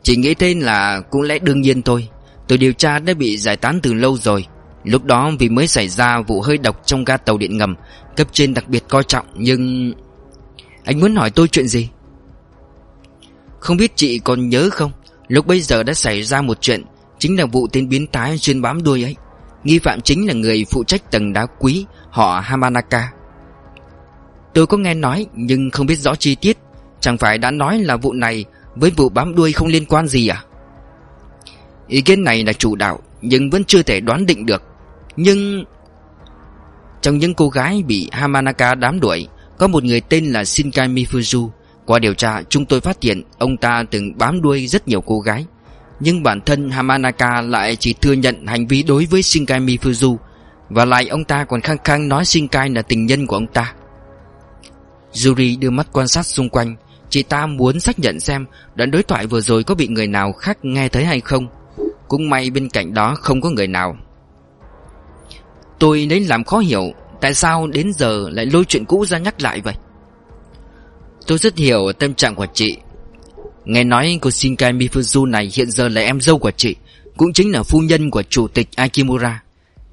Chỉ nghĩ tên là cũng lẽ đương nhiên thôi. Tôi điều tra đã bị giải tán từ lâu rồi. Lúc đó vì mới xảy ra vụ hơi độc trong ga tàu điện ngầm, Cấp trên đặc biệt coi trọng, nhưng... Anh muốn hỏi tôi chuyện gì? Không biết chị còn nhớ không? Lúc bây giờ đã xảy ra một chuyện, Chính là vụ tên biến thái chuyên bám đuôi ấy. Nghi phạm chính là người phụ trách tầng đá quý, Họ Hamanaka. Tôi có nghe nói, nhưng không biết rõ chi tiết. Chẳng phải đã nói là vụ này Với vụ bám đuôi không liên quan gì à? Ý kiến này là chủ đạo, Nhưng vẫn chưa thể đoán định được. Nhưng Trong những cô gái bị Hamanaka đám đuổi, Có một người tên là Shinkai Mifuzu. Qua điều tra, chúng tôi phát hiện ông ta từng bám đuôi rất nhiều cô gái. Nhưng bản thân Hamanaka lại chỉ thừa nhận hành vi đối với Shinkai Mifuzu, Và lại ông ta còn khăng khăng nói Shinkai là tình nhân của ông ta. Yuri đưa mắt quan sát xung quanh, Chị ta muốn xác nhận xem đoạn đối thoại vừa rồi có bị người nào khác nghe thấy hay không. Cũng may bên cạnh đó không có người nào. Tôi lấy làm khó hiểu, Tại sao đến giờ lại lôi chuyện cũ ra nhắc lại vậy? Tôi rất hiểu tâm trạng của chị Nghe nói cô Shinkai Mifuzu này hiện giờ là em dâu của chị, Cũng chính là phu nhân của chủ tịch Akimura.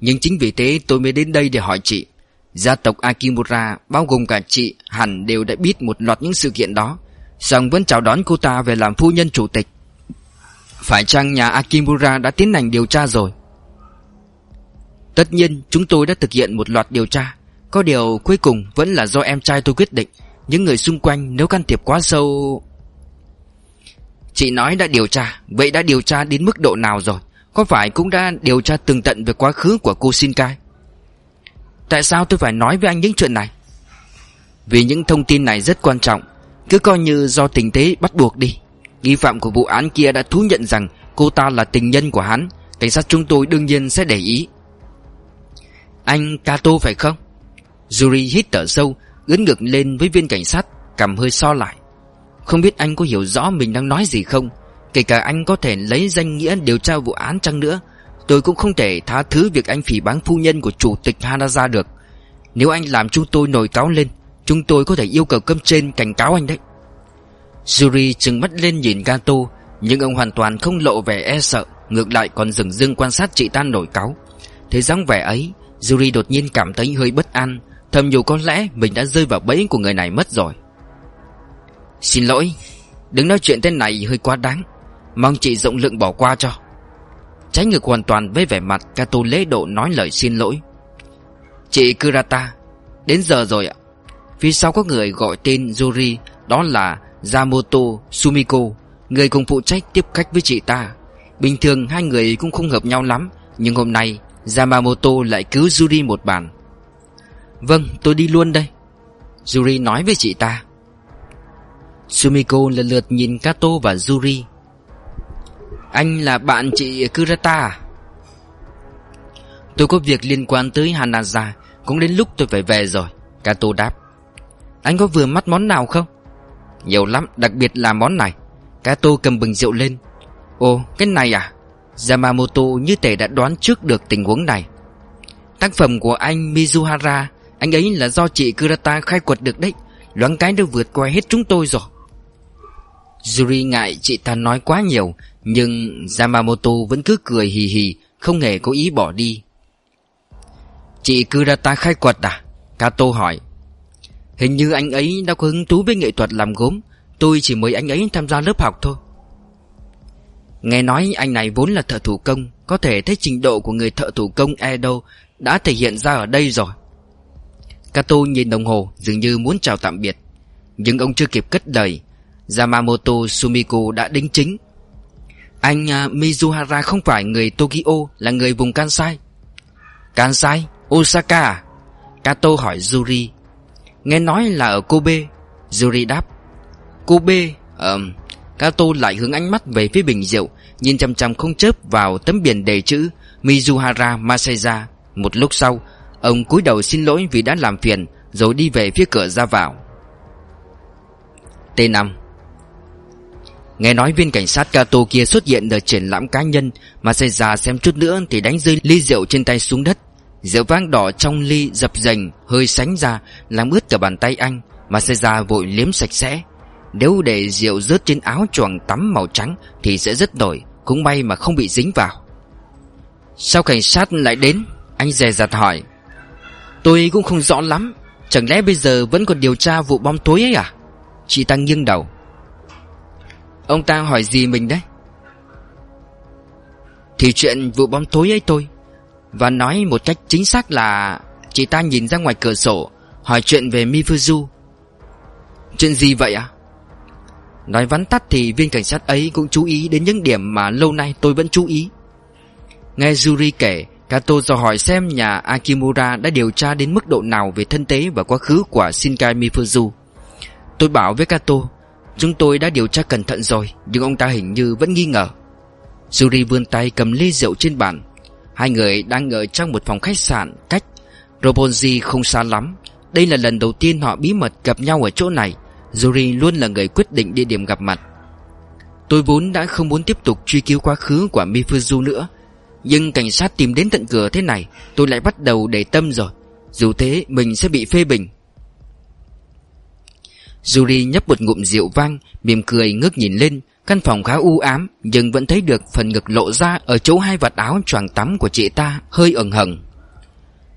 Nhưng chính vì thế tôi mới đến đây để hỏi chị. Gia tộc Akimura, bao gồm cả chị, hẳn đều đã biết một loạt những sự kiện đó. Xong vẫn chào đón cô ta về làm phu nhân chủ tịch. Phải chăng nhà Akimura đã tiến hành điều tra rồi? Tất nhiên, chúng tôi đã thực hiện một loạt điều tra. Có điều cuối cùng vẫn là do em trai tôi quyết định. Những người xung quanh, nếu can thiệp quá sâu Chị nói đã điều tra, Vậy đã điều tra đến mức độ nào rồi? Có phải cũng đã điều tra tường tận về quá khứ của cô Shinkai? Tại sao tôi phải nói với anh những chuyện này? Vì những thông tin này rất quan trọng, Cứ coi như do tình thế bắt buộc đi. Nghi phạm của vụ án kia đã thú nhận rằng Cô ta là tình nhân của hắn. Cảnh sát chúng tôi đương nhiên sẽ để ý. Anh Kato phải không? Yuri hít thở sâu Ướn ngực lên với viên cảnh sát, Cầm hơi so lại. Không biết anh có hiểu rõ mình đang nói gì không? Kể cả anh có thể lấy danh nghĩa điều tra vụ án chăng nữa, Tôi cũng không thể tha thứ việc anh phỉ báng phu nhân của chủ tịch Hanaza được. Nếu anh làm chúng tôi nổi cáo lên, Chúng tôi có thể yêu cầu cấp trên cảnh cáo anh đấy. Yuri trừng mắt lên nhìn Gato, Nhưng ông hoàn toàn không lộ vẻ e sợ, Ngược lại còn dừng dưng quan sát chị ta nổi cáo Thế dáng vẻ ấy, Yuri đột nhiên cảm thấy hơi bất an, Thầm dù có lẽ mình đã rơi vào bẫy của người này mất rồi. Xin lỗi đứng nói chuyện thế này hơi quá đáng. Mong chị rộng lượng bỏ qua cho. Trái ngược hoàn toàn với vẻ mặt Kato lễ độ nói lời xin lỗi. Chị Kurata, Đến giờ rồi ạ. Phía sau có người gọi tên Yuri, Đó là Yamoto Sumiko, Người cùng phụ trách tiếp khách với chị ta. Bình thường hai người cũng không hợp nhau lắm, Nhưng hôm nay Yamamoto lại cứu Yuri một bàn. Vâng tôi đi luôn đây. Yuri nói với chị ta. Sumiko lần lượt nhìn Kato và Yuri. Anh là bạn chị Kurata à? Tôi có việc liên quan tới Hanaza Cũng đến lúc tôi phải về rồi Kato đáp. Anh có vừa mắt món nào không? Nhiều lắm, đặc biệt là món này. Kato cầm bình rượu lên. Ồ, cái này à? Yamamoto như thể đã đoán trước được tình huống này. Tác phẩm của anh Mizuhara Anh ấy là do chị Kurata khai quật được đấy. Loáng cái đã vượt qua hết chúng tôi rồi. Yuri ngại chị ta nói quá nhiều, Nhưng Yamamoto vẫn cứ cười hì hì, Không hề có ý bỏ đi. Chị Kurata khai quật à? Kato hỏi. Hình như anh ấy đã có hứng thú với nghệ thuật làm gốm, Tôi chỉ mời anh ấy tham gia lớp học thôi. Nghe nói anh này vốn là thợ thủ công, Có thể thấy trình độ của người thợ thủ công Edo Đã thể hiện ra ở đây rồi. Kato nhìn đồng hồ, Dường như muốn chào tạm biệt. Nhưng ông chưa kịp cất lời Yamamoto Sumiko đã đính chính. Anh uh, Mizuhara không phải người Tokyo Là người vùng Kansai. Kansai? Osaka à? Kato hỏi Yuri Nghe nói là ở Kobe. Yuri đáp. Kobe um, Kato lại hướng ánh mắt về phía bình rượu Nhìn chăm chăm không chớp vào tấm biển đề chữ Mizuhara Maseja Một lúc sau Ông cúi đầu xin lỗi vì đã làm phiền Rồi đi về phía cửa ra vào. T5 Nghe nói viên cảnh sát Kato kia xuất hiện ở triển lãm cá nhân, Mà xảy ra xem chút nữa thì đánh rơi ly rượu trên tay xuống đất. Rượu vang đỏ trong ly dập dành hơi sánh ra, Làm ướt cả bàn tay anh, Mà xảy ra vội liếm sạch sẽ. Nếu để rượu rớt trên áo choàng tắm màu trắng Thì sẽ rất nổi, Cũng may mà không bị dính vào. Sao cảnh sát lại đến? Anh dè dặt hỏi. Tôi cũng không rõ lắm, Chẳng lẽ bây giờ vẫn còn điều tra vụ bom tối ấy à? Chị ta nghiêng đầu. Ông ta hỏi gì mình đấy? Thì chuyện vụ bom tối ấy tôi Và nói một cách chính xác là Chị ta nhìn ra ngoài cửa sổ, Hỏi chuyện về Mifuzu. Chuyện gì vậy à Nói vắn tắt thì viên cảnh sát ấy cũng chú ý đến những điểm mà lâu nay tôi vẫn chú ý. Nghe Yuri kể, Kato dò hỏi xem nhà Akimura đã điều tra đến mức độ nào về thân tế và quá khứ của Shinkai Mifuzu. Tôi bảo với Kato Chúng tôi đã điều tra cẩn thận rồi, Nhưng ông ta hình như vẫn nghi ngờ. Yuri vươn tay cầm ly rượu trên bàn. Hai người đang ở trong một phòng khách sạn Cách Robonji không xa lắm. Đây là lần đầu tiên họ bí mật gặp nhau ở chỗ này. Yuri luôn là người quyết định địa điểm gặp mặt. Tôi vốn đã không muốn tiếp tục truy cứu quá khứ của Mifuzu nữa, Nhưng cảnh sát tìm đến tận cửa thế này, Tôi lại bắt đầu để tâm rồi. Dù thế, mình sẽ bị phê bình. Yuri nhấp một ngụm rượu vang, Mỉm cười ngước nhìn lên. Căn phòng khá u ám, Nhưng vẫn thấy được phần ngực lộ ra Ở chỗ hai vạt áo choàng tắm của chị ta, Hơi ẩn hẩn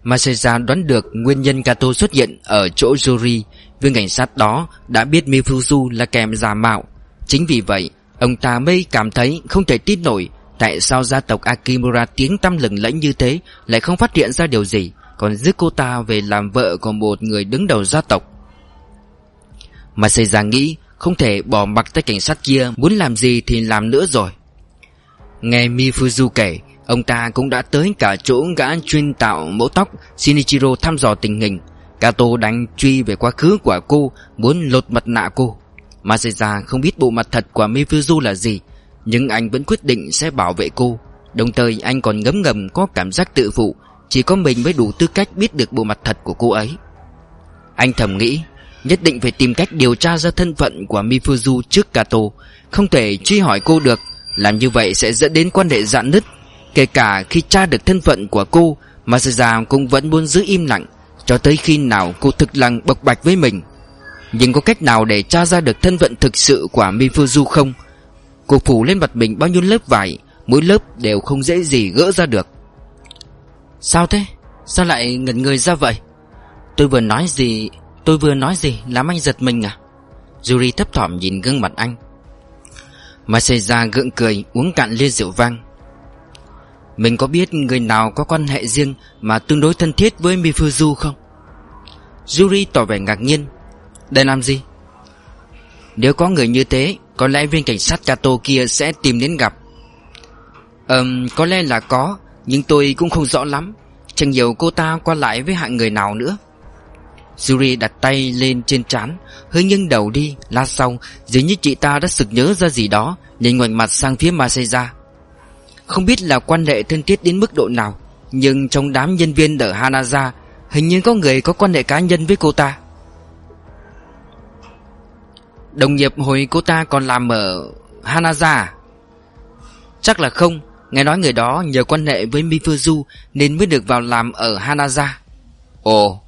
Masaya đoán được nguyên nhân Kato xuất hiện Ở chỗ Yuri Viên cảnh sát đó đã biết Mifuzu là kèm giả mạo. Chính vì vậy, Ông ta mới cảm thấy không thể tin nổi Tại sao gia tộc Akimura tiếng tăm lừng lẫy như thế Lại không phát hiện ra điều gì. Còn giữ cô ta về làm vợ của một người đứng đầu gia tộc Masaya nghĩ, không thể bỏ mặc tay cảnh sát kia, Muốn làm gì thì làm nữa rồi. Nghe Mifuzu kể, Ông ta cũng đã tới cả chỗ gã chuyên tạo mẫu tóc Shinichiro thăm dò tình hình. Kato đánh truy về quá khứ của cô, Muốn lột mặt nạ cô. Masaya không biết bộ mặt thật của Mifuzu là gì, Nhưng anh vẫn quyết định sẽ bảo vệ cô. Đồng thời, anh còn ngấm ngầm có cảm giác tự phụ, Chỉ có mình mới đủ tư cách biết được bộ mặt thật của cô ấy. Anh thầm nghĩ Nhất định phải tìm cách điều tra ra thân phận của Mifuzu trước Kato. Không thể truy hỏi cô được, Làm như vậy sẽ dẫn đến quan hệ dạn nứt. Kể cả khi tra được thân phận của cô Masaya cũng vẫn muốn giữ im lặng, Cho tới khi nào cô thực lòng bộc bạch với mình. Nhưng có cách nào để tra ra được thân phận thực sự của Mifuzu không? Cô phủ lên mặt mình bao nhiêu lớp vải, Mỗi lớp đều không dễ gì gỡ ra được. Sao thế? Sao lại ngẩn người ra vậy? Tôi vừa nói gì Tôi vừa nói gì làm anh giật mình à? Yuri thấp thỏm nhìn gương mặt anh. Masaya gượng cười, uống cạn ly rượu vang. Mình có biết người nào có quan hệ riêng Mà tương đối thân thiết với Mifuzu không? Yuri tỏ vẻ ngạc nhiên. Để làm gì? Nếu có người như thế, Có lẽ viên cảnh sát Kato kia sẽ tìm đến gặp. Ừm, có lẽ là có, Nhưng tôi cũng không rõ lắm. Chẳng nhiều cô ta qua lại với hạng người nào nữa. Yuri đặt tay lên trên trán, Hơi nghiêng đầu đi, Lát sau, Dường như chị ta đã sực nhớ ra gì đó Nhìn ngoảnh mặt sang phía Masaya Không biết là quan hệ thân thiết đến mức độ nào, Nhưng trong đám nhân viên ở Hanaza, Hình như có người có quan hệ cá nhân với cô ta. Đồng nghiệp hồi cô ta còn làm ở Hanaza à? Chắc là không, Nghe nói người đó nhờ quan hệ với Mifuzu Nên mới được vào làm ở Hanaza. Ồ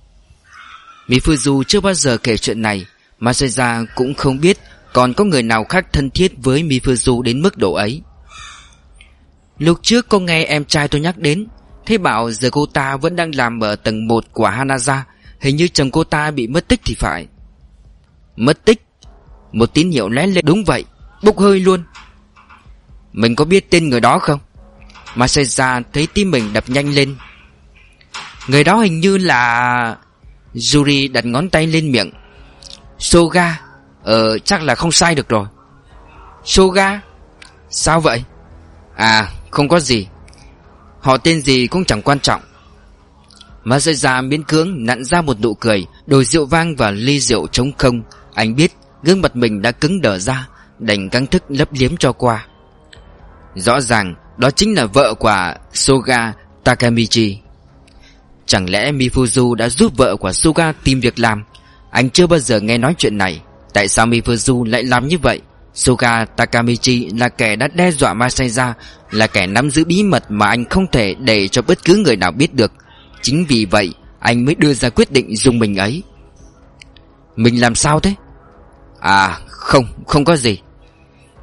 Mifuzu chưa bao giờ kể chuyện này Masaya cũng không biết Còn có người nào khác thân thiết với Mifuzu đến mức độ ấy. Lúc trước cô nghe em trai tôi nhắc đến Thế bảo giờ cô ta vẫn đang làm ở tầng 1 của Hanaza, Hình như chồng cô ta bị mất tích thì phải. Mất tích? Một tín hiệu lén lên. Đúng vậy, Bốc hơi luôn. Mình có biết tên người đó không? Masaya thấy tim mình đập nhanh lên. Người đó hình như là Yuri đặt ngón tay lên miệng. Soga Ờ chắc là không sai được rồi. Soga, Sao vậy? À không có gì. Họ tên gì cũng chẳng quan trọng. Masaya miễn cưỡng nặn ra một nụ cười Đồi rượu vang và ly rượu trống không. Anh biết, gương mặt mình đã cứng đờ ra, Đành căng thức lấp liếm cho qua. Rõ ràng, đó chính là vợ của Soga Takamichi. Chẳng lẽ Mifuzu đã giúp vợ của Suga tìm việc làm? Anh chưa bao giờ nghe nói chuyện này. Tại sao Mifuzu lại làm như vậy? Suga Takamichi là kẻ đã đe dọa Masaya Là kẻ nắm giữ bí mật mà anh không thể để cho bất cứ người nào biết được. Chính vì vậy anh mới đưa ra quyết định dùng mình ấy. Mình làm sao thế? À không, không có gì.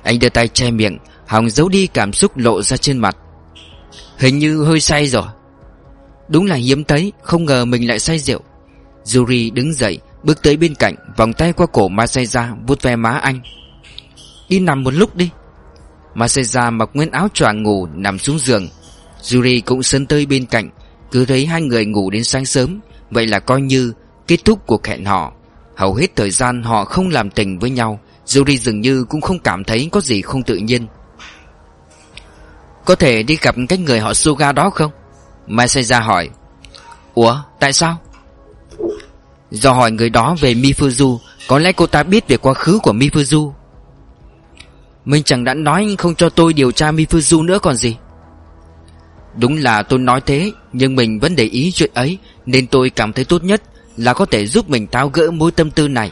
Anh đưa tay che miệng Hòng giấu đi cảm xúc lộ ra trên mặt. Hình như hơi say rồi. Đúng là hiếm thấy, Không ngờ mình lại say rượu. Yuri đứng dậy, Bước tới bên cạnh, Vòng tay qua cổ Masaya, vuốt ve má anh. Đi nằm một lúc đi. Masaya mặc nguyên áo choàng ngủ, Nằm xuống giường. Yuri cũng sân tới bên cạnh, Cứ thấy hai người ngủ đến sáng sớm. Vậy là coi như kết thúc cuộc hẹn họ Hầu hết thời gian họ không làm tình với nhau, Yuri dường như cũng không cảm thấy có gì không tự nhiên. Có thể đi gặp cái người họ Suga đó không? Mai Masaya hỏi, Ủa, tại sao? Do hỏi người đó về Mifuzu, Có lẽ cô ta biết về quá khứ của Mifuzu. Mình chẳng đã nói không cho tôi điều tra Mifuzu nữa còn gì. Đúng là tôi nói thế, Nhưng mình vẫn để ý chuyện ấy, Nên tôi cảm thấy tốt nhất Là có thể giúp mình tháo gỡ mối tâm tư này.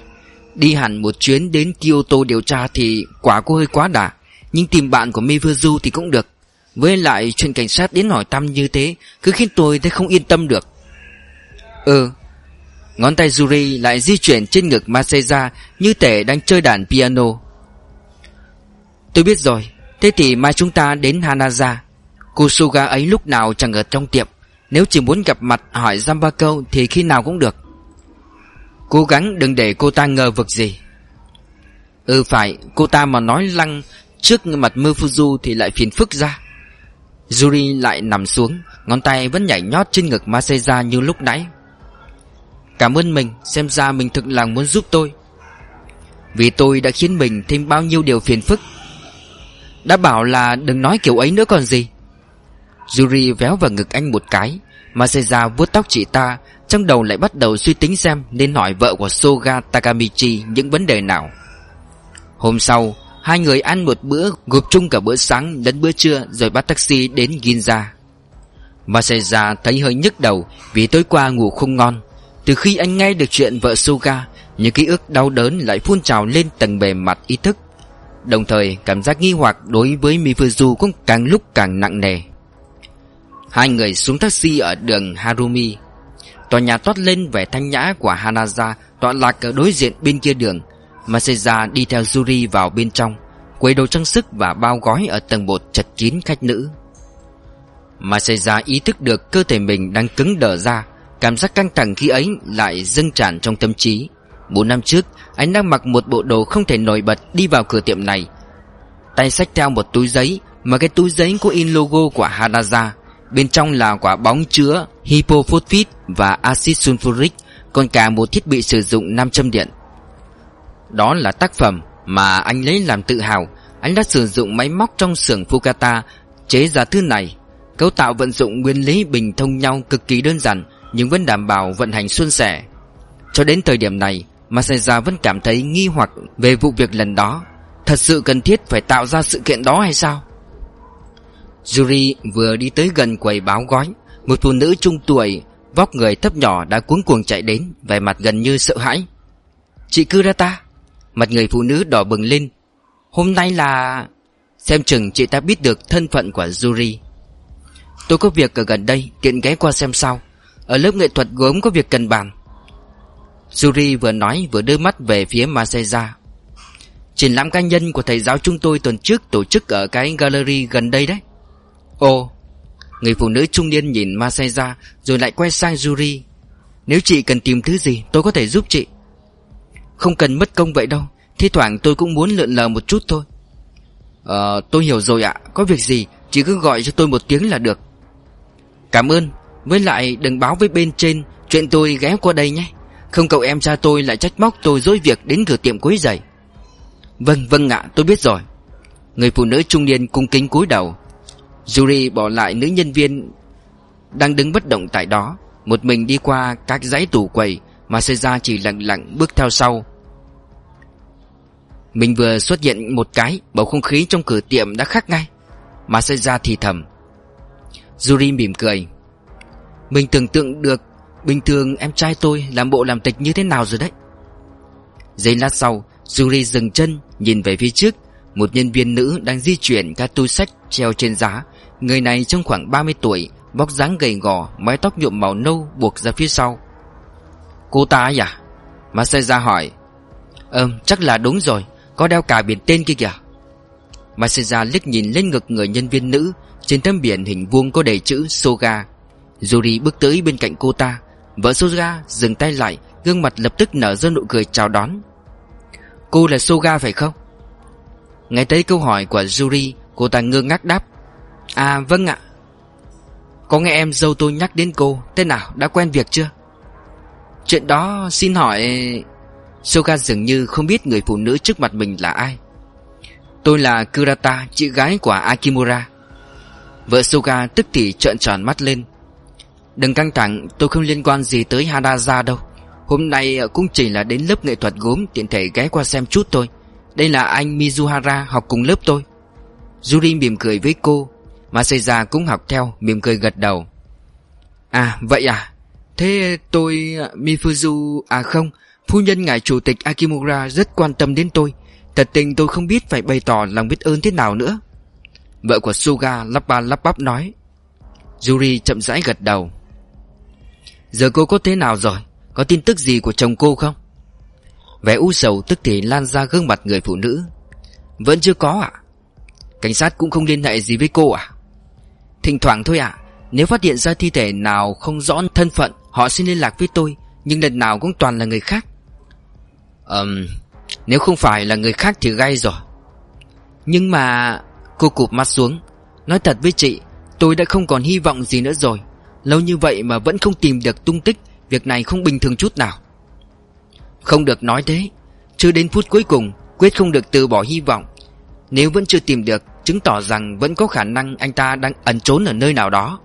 Đi hẳn một chuyến đến Kyoto điều tra Thì quả có hơi quá đà, Nhưng tìm bạn của Mifuzu thì cũng được với lại chuyện cảnh sát đến hỏi thăm như thế, Cứ khiến tôi thấy không yên tâm được. Ừ Ngón tay Yuri lại di chuyển trên ngực Maseja Như thể đang chơi đàn piano. Tôi biết rồi, Thế thì mai chúng ta đến Hanaza. Kusuga ấy lúc nào chẳng ở trong tiệm. Nếu chỉ muốn gặp mặt hỏi Zamba câu Thì khi nào cũng được. Cố gắng đừng để cô ta ngờ vực gì. Ừ phải, Cô ta mà nói lăng Trước mặt Mufuzu thì lại phiền phức ra. Yuri lại nằm xuống, Ngón tay vẫn nhảy nhót trên ngực Maseja như lúc nãy. Cảm ơn mình, Xem ra mình thực lòng muốn giúp tôi. Vì tôi đã khiến mình thêm bao nhiêu điều phiền phức. Đã bảo là đừng nói kiểu ấy nữa còn gì. Yuri véo vào ngực anh một cái. Maseja vuốt tóc chị ta, Trong đầu lại bắt đầu suy tính xem Nên hỏi vợ của Soga Takamichi những vấn đề nào. Hôm sau Hai người ăn một bữa gộp chung cả bữa sáng đến bữa trưa Rồi bắt taxi đến Ginza. Masaya thấy hơi nhức đầu Vì tối qua ngủ không ngon. Từ khi anh nghe được chuyện vợ Suga, Những ký ức đau đớn lại phun trào lên tầng bề mặt ý thức. Đồng thời cảm giác nghi hoặc đối với Mifuzu cũng càng lúc càng nặng nề. Hai người xuống taxi ở đường Harumi. Tòa nhà toát lên vẻ thanh nhã của Hanaza Tọa lạc ở đối diện bên kia đường. Maseja đi theo Yuri vào bên trong Quầy đồ trang sức và bao gói ở tầng bột chật kín khách nữ. Maseja ý thức được cơ thể mình đang cứng đờ ra, Cảm giác căng thẳng khi ấy lại dâng tràn trong tâm trí. Bốn năm trước, Anh đang mặc một bộ đồ không thể nổi bật đi vào cửa tiệm này. Tay xách theo một túi giấy Mà cái túi giấy có in logo của Hadaza Bên trong là quả bóng chứa Hypophosphate và axit sulfuric, Còn cả một thiết bị sử dụng nam châm điện. Đó là tác phẩm mà anh lấy làm tự hào. Anh đã sử dụng máy móc trong xưởng Fukata Chế ra thứ này. Cấu tạo vận dụng nguyên lý bình thông nhau cực kỳ đơn giản, Nhưng vẫn đảm bảo vận hành suôn sẻ. Cho đến thời điểm này, Masaya vẫn cảm thấy nghi hoặc về vụ việc lần đó. Thật sự cần thiết phải tạo ra sự kiện đó hay sao? Yuri vừa đi tới gần quầy báo gói. Một phụ nữ trung tuổi, Vóc người thấp nhỏ đã cuống cuồng chạy đến, Vẻ mặt gần như sợ hãi. Chị Kurata Mặt người phụ nữ đỏ bừng lên. Hôm nay là... Xem chừng chị ta biết được thân phận của Yuri. Tôi có việc ở gần đây, Tiện ghé qua xem sao. Ở lớp nghệ thuật gốm có việc cần bàn. Yuri vừa nói vừa đưa mắt về phía Maseja Triển lãm cá nhân của thầy giáo chúng tôi tuần trước tổ chức ở cái gallery gần đây đấy. Ồ, Người phụ nữ trung niên nhìn Maseja Rồi lại quay sang Yuri. Nếu chị cần tìm thứ gì, tôi có thể giúp chị. Không cần mất công vậy đâu. Thi thoảng tôi cũng muốn lượn lờ một chút thôi. Ờ tôi hiểu rồi ạ. Có việc gì, chỉ cứ gọi cho tôi một tiếng là được. Cảm ơn. Với lại đừng báo với bên trên. Chuyện tôi ghé qua đây nhé. Không cậu em cha tôi lại trách móc tôi dối việc đến cửa tiệm quấy giày. Vâng vâng ạ. Tôi biết rồi. Người phụ nữ trung niên cung kính cúi đầu. Yuri bỏ lại nữ nhân viên Đang đứng bất động tại đó. Một mình đi qua các dãy tủ quầy Mà Seiza chỉ lặng lặng bước theo sau. Mình vừa xuất hiện một cái, Bầu không khí trong cửa tiệm đã khác ngay. Mà Seiza thì thầm. Yuri mỉm cười. Mình tưởng tượng được, Bình thường em trai tôi làm bộ làm tịch như thế nào rồi đấy. Giây lát sau, Yuri dừng chân, Nhìn về phía trước. Một nhân viên nữ đang di chuyển các túi sách treo trên giá. Người này trong khoảng 30 tuổi, Bóc dáng gầy gò, Mái tóc nhuộm màu nâu buộc ra phía sau. Cô ta ấy à? Masaya hỏi. Ừm chắc là đúng rồi. Có đeo cả biển tên kia kìa. Masaya liếc nhìn lên ngực người nhân viên nữ, Trên tấm biển hình vuông có đầy chữ Soga. Yuri bước tới bên cạnh cô ta, Vợ Soga dừng tay lại, Gương mặt lập tức nở ra nụ cười chào đón. Cô là Soga phải không? Nghe thấy câu hỏi của Yuri, Cô ta ngơ ngác đáp. À vâng ạ. Có nghe em dâu tôi nhắc đến cô Thế nào, đã quen việc chưa? Chuyện đó xin hỏi Soga dường như không biết người phụ nữ trước mặt mình là ai. Tôi là Kurata, Chị gái của Akimura. Vợ Soga tức thì trợn tròn mắt lên. Đừng căng thẳng, Tôi không liên quan gì tới Hadaza đâu. Hôm nay cũng chỉ là đến lớp nghệ thuật gốm, Tiện thể ghé qua xem chút thôi. Đây là anh Mizuhara học cùng lớp tôi. Yuri mỉm cười với cô Masaya cũng học theo, mỉm cười gật đầu. À vậy à? Thế tôi, Mifuzu À không? Phu nhân ngài chủ tịch Akimura rất quan tâm đến tôi. Thật tình tôi không biết phải bày tỏ lòng biết ơn thế nào nữa. Vợ của Suga lắp ba lắp bắp nói. Yuri chậm rãi gật đầu. Giờ cô có thế nào rồi? Có tin tức gì của chồng cô không? Vẻ u sầu tức thì lan ra gương mặt người phụ nữ. Vẫn chưa có ạ. Cảnh sát cũng không liên hệ gì với cô à Thỉnh thoảng thôi ạ. Nếu phát hiện ra thi thể nào không rõ thân phận, Họ xin liên lạc với tôi, Nhưng lần nào cũng toàn là người khác um, Nếu không phải là người khác thì gay rồi. Nhưng mà Cô cụp mắt xuống Nói thật với chị Tôi đã không còn hy vọng gì nữa rồi. Lâu như vậy mà vẫn không tìm được tung tích Việc này không bình thường chút nào. Không được nói thế Chưa đến phút cuối cùng Quyết không được từ bỏ hy vọng. Nếu vẫn chưa tìm được Chứng tỏ rằng vẫn có khả năng anh ta đang ẩn trốn ở nơi nào đó.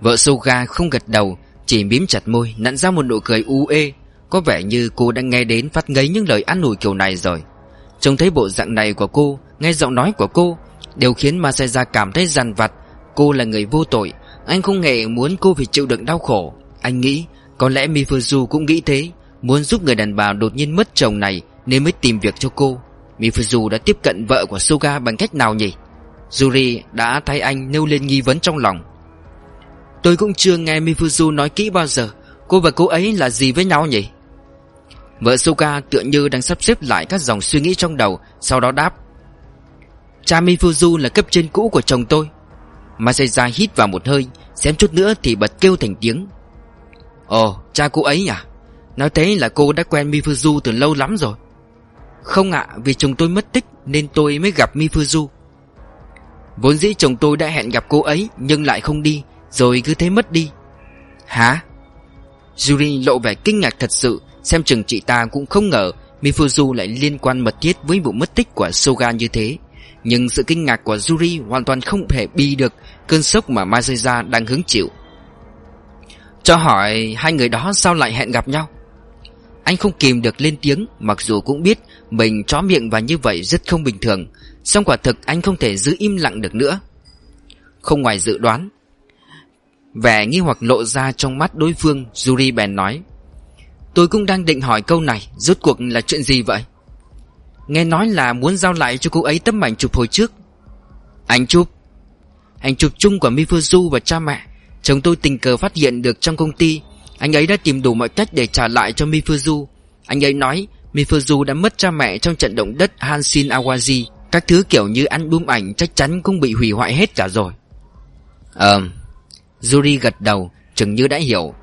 Vợ Soga không gật đầu Chỉ mím chặt môi Nặn ra một nụ cười u ê. Có vẻ như cô đang nghe đến phát ngấy những lời an ủi kiểu này rồi. Trông thấy bộ dạng này của cô, Nghe giọng nói của cô, Đều khiến Masaya cảm thấy dằn vặt. Cô là người vô tội, Anh không hề muốn cô phải chịu đựng đau khổ. Anh nghĩ, Có lẽ Mifuzu cũng nghĩ thế, Muốn giúp người đàn bà đột nhiên mất chồng này Nên mới tìm việc cho cô. Mifuzu đã tiếp cận vợ của Suga bằng cách nào nhỉ? Yuri đã thay anh nêu lên nghi vấn trong lòng. Tôi cũng chưa nghe Mifuzu nói kỹ bao giờ. Cô và cô ấy là gì với nhau nhỉ? Vợ Suka tựa như đang sắp xếp lại các dòng suy nghĩ trong đầu, Sau đó đáp. Cha Mifuzu là cấp trên cũ của chồng tôi. Masaya hít vào một hơi, Xém chút nữa thì bật kêu thành tiếng. Ồ, cha cô ấy à? Nói thế là cô đã quen Mifuzu từ lâu lắm rồi. Không ạ, Vì chồng tôi mất tích Nên tôi mới gặp Mifuzu. Vốn dĩ chồng tôi đã hẹn gặp cô ấy, Nhưng lại không đi, Rồi cứ thế mất đi. Hả? Yuri lộ vẻ kinh ngạc thật sự. Xem chừng chị ta cũng không ngờ Mifuzu lại liên quan mật thiết với vụ mất tích của Soga như thế. Nhưng sự kinh ngạc của Yuri hoàn toàn không thể bi được Cơn sốc mà Masaya đang hứng chịu. Cho hỏi hai người đó sao lại hẹn gặp nhau? Anh không kìm được lên tiếng, Mặc dù cũng biết mình chó miệng và như vậy rất không bình thường. Song quả thực anh không thể giữ im lặng được nữa. Không ngoài dự đoán, Vẻ nghi hoặc lộ ra trong mắt đối phương, Yuri bèn nói Tôi cũng đang định hỏi câu này, Rốt cuộc là chuyện gì vậy? Nghe nói là muốn giao lại cho cô ấy tấm ảnh chụp hồi trước. Anh chụp? Ảnh chụp chung của Mifuzu và cha mẹ. Chồng tôi tình cờ phát hiện được trong công ty. Anh ấy đã tìm đủ mọi cách để trả lại cho Mifuzu. Anh ấy nói, Mifuzu đã mất cha mẹ trong trận động đất Hanshin Awaji Các thứ kiểu như album ảnh chắc chắn cũng bị hủy hoại hết cả rồi. Ờ Yuri gật đầu, Chừng như đã hiểu.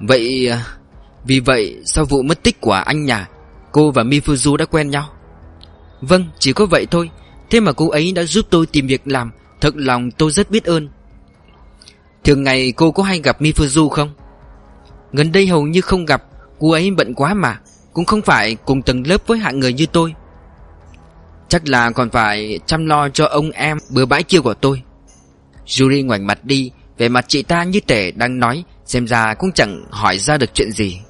Vậy à, vì vậy, sau vụ mất tích của anh nhà, Cô và Mifuzu đã quen nhau. Vâng chỉ có vậy thôi. Thế mà cô ấy đã giúp tôi tìm việc làm. Thật lòng tôi rất biết ơn. Thường ngày cô có hay gặp Mifuzu không? Gần đây hầu như không gặp. Cô ấy bận quá mà. Cũng không phải cùng tầng lớp với hạng người như tôi. Chắc là còn phải chăm lo cho ông em bừa bãi kia của tôi. Yuri ngoảnh mặt đi. Về mặt chị ta như thể đang nói. Xem ra cũng chẳng hỏi ra được chuyện gì.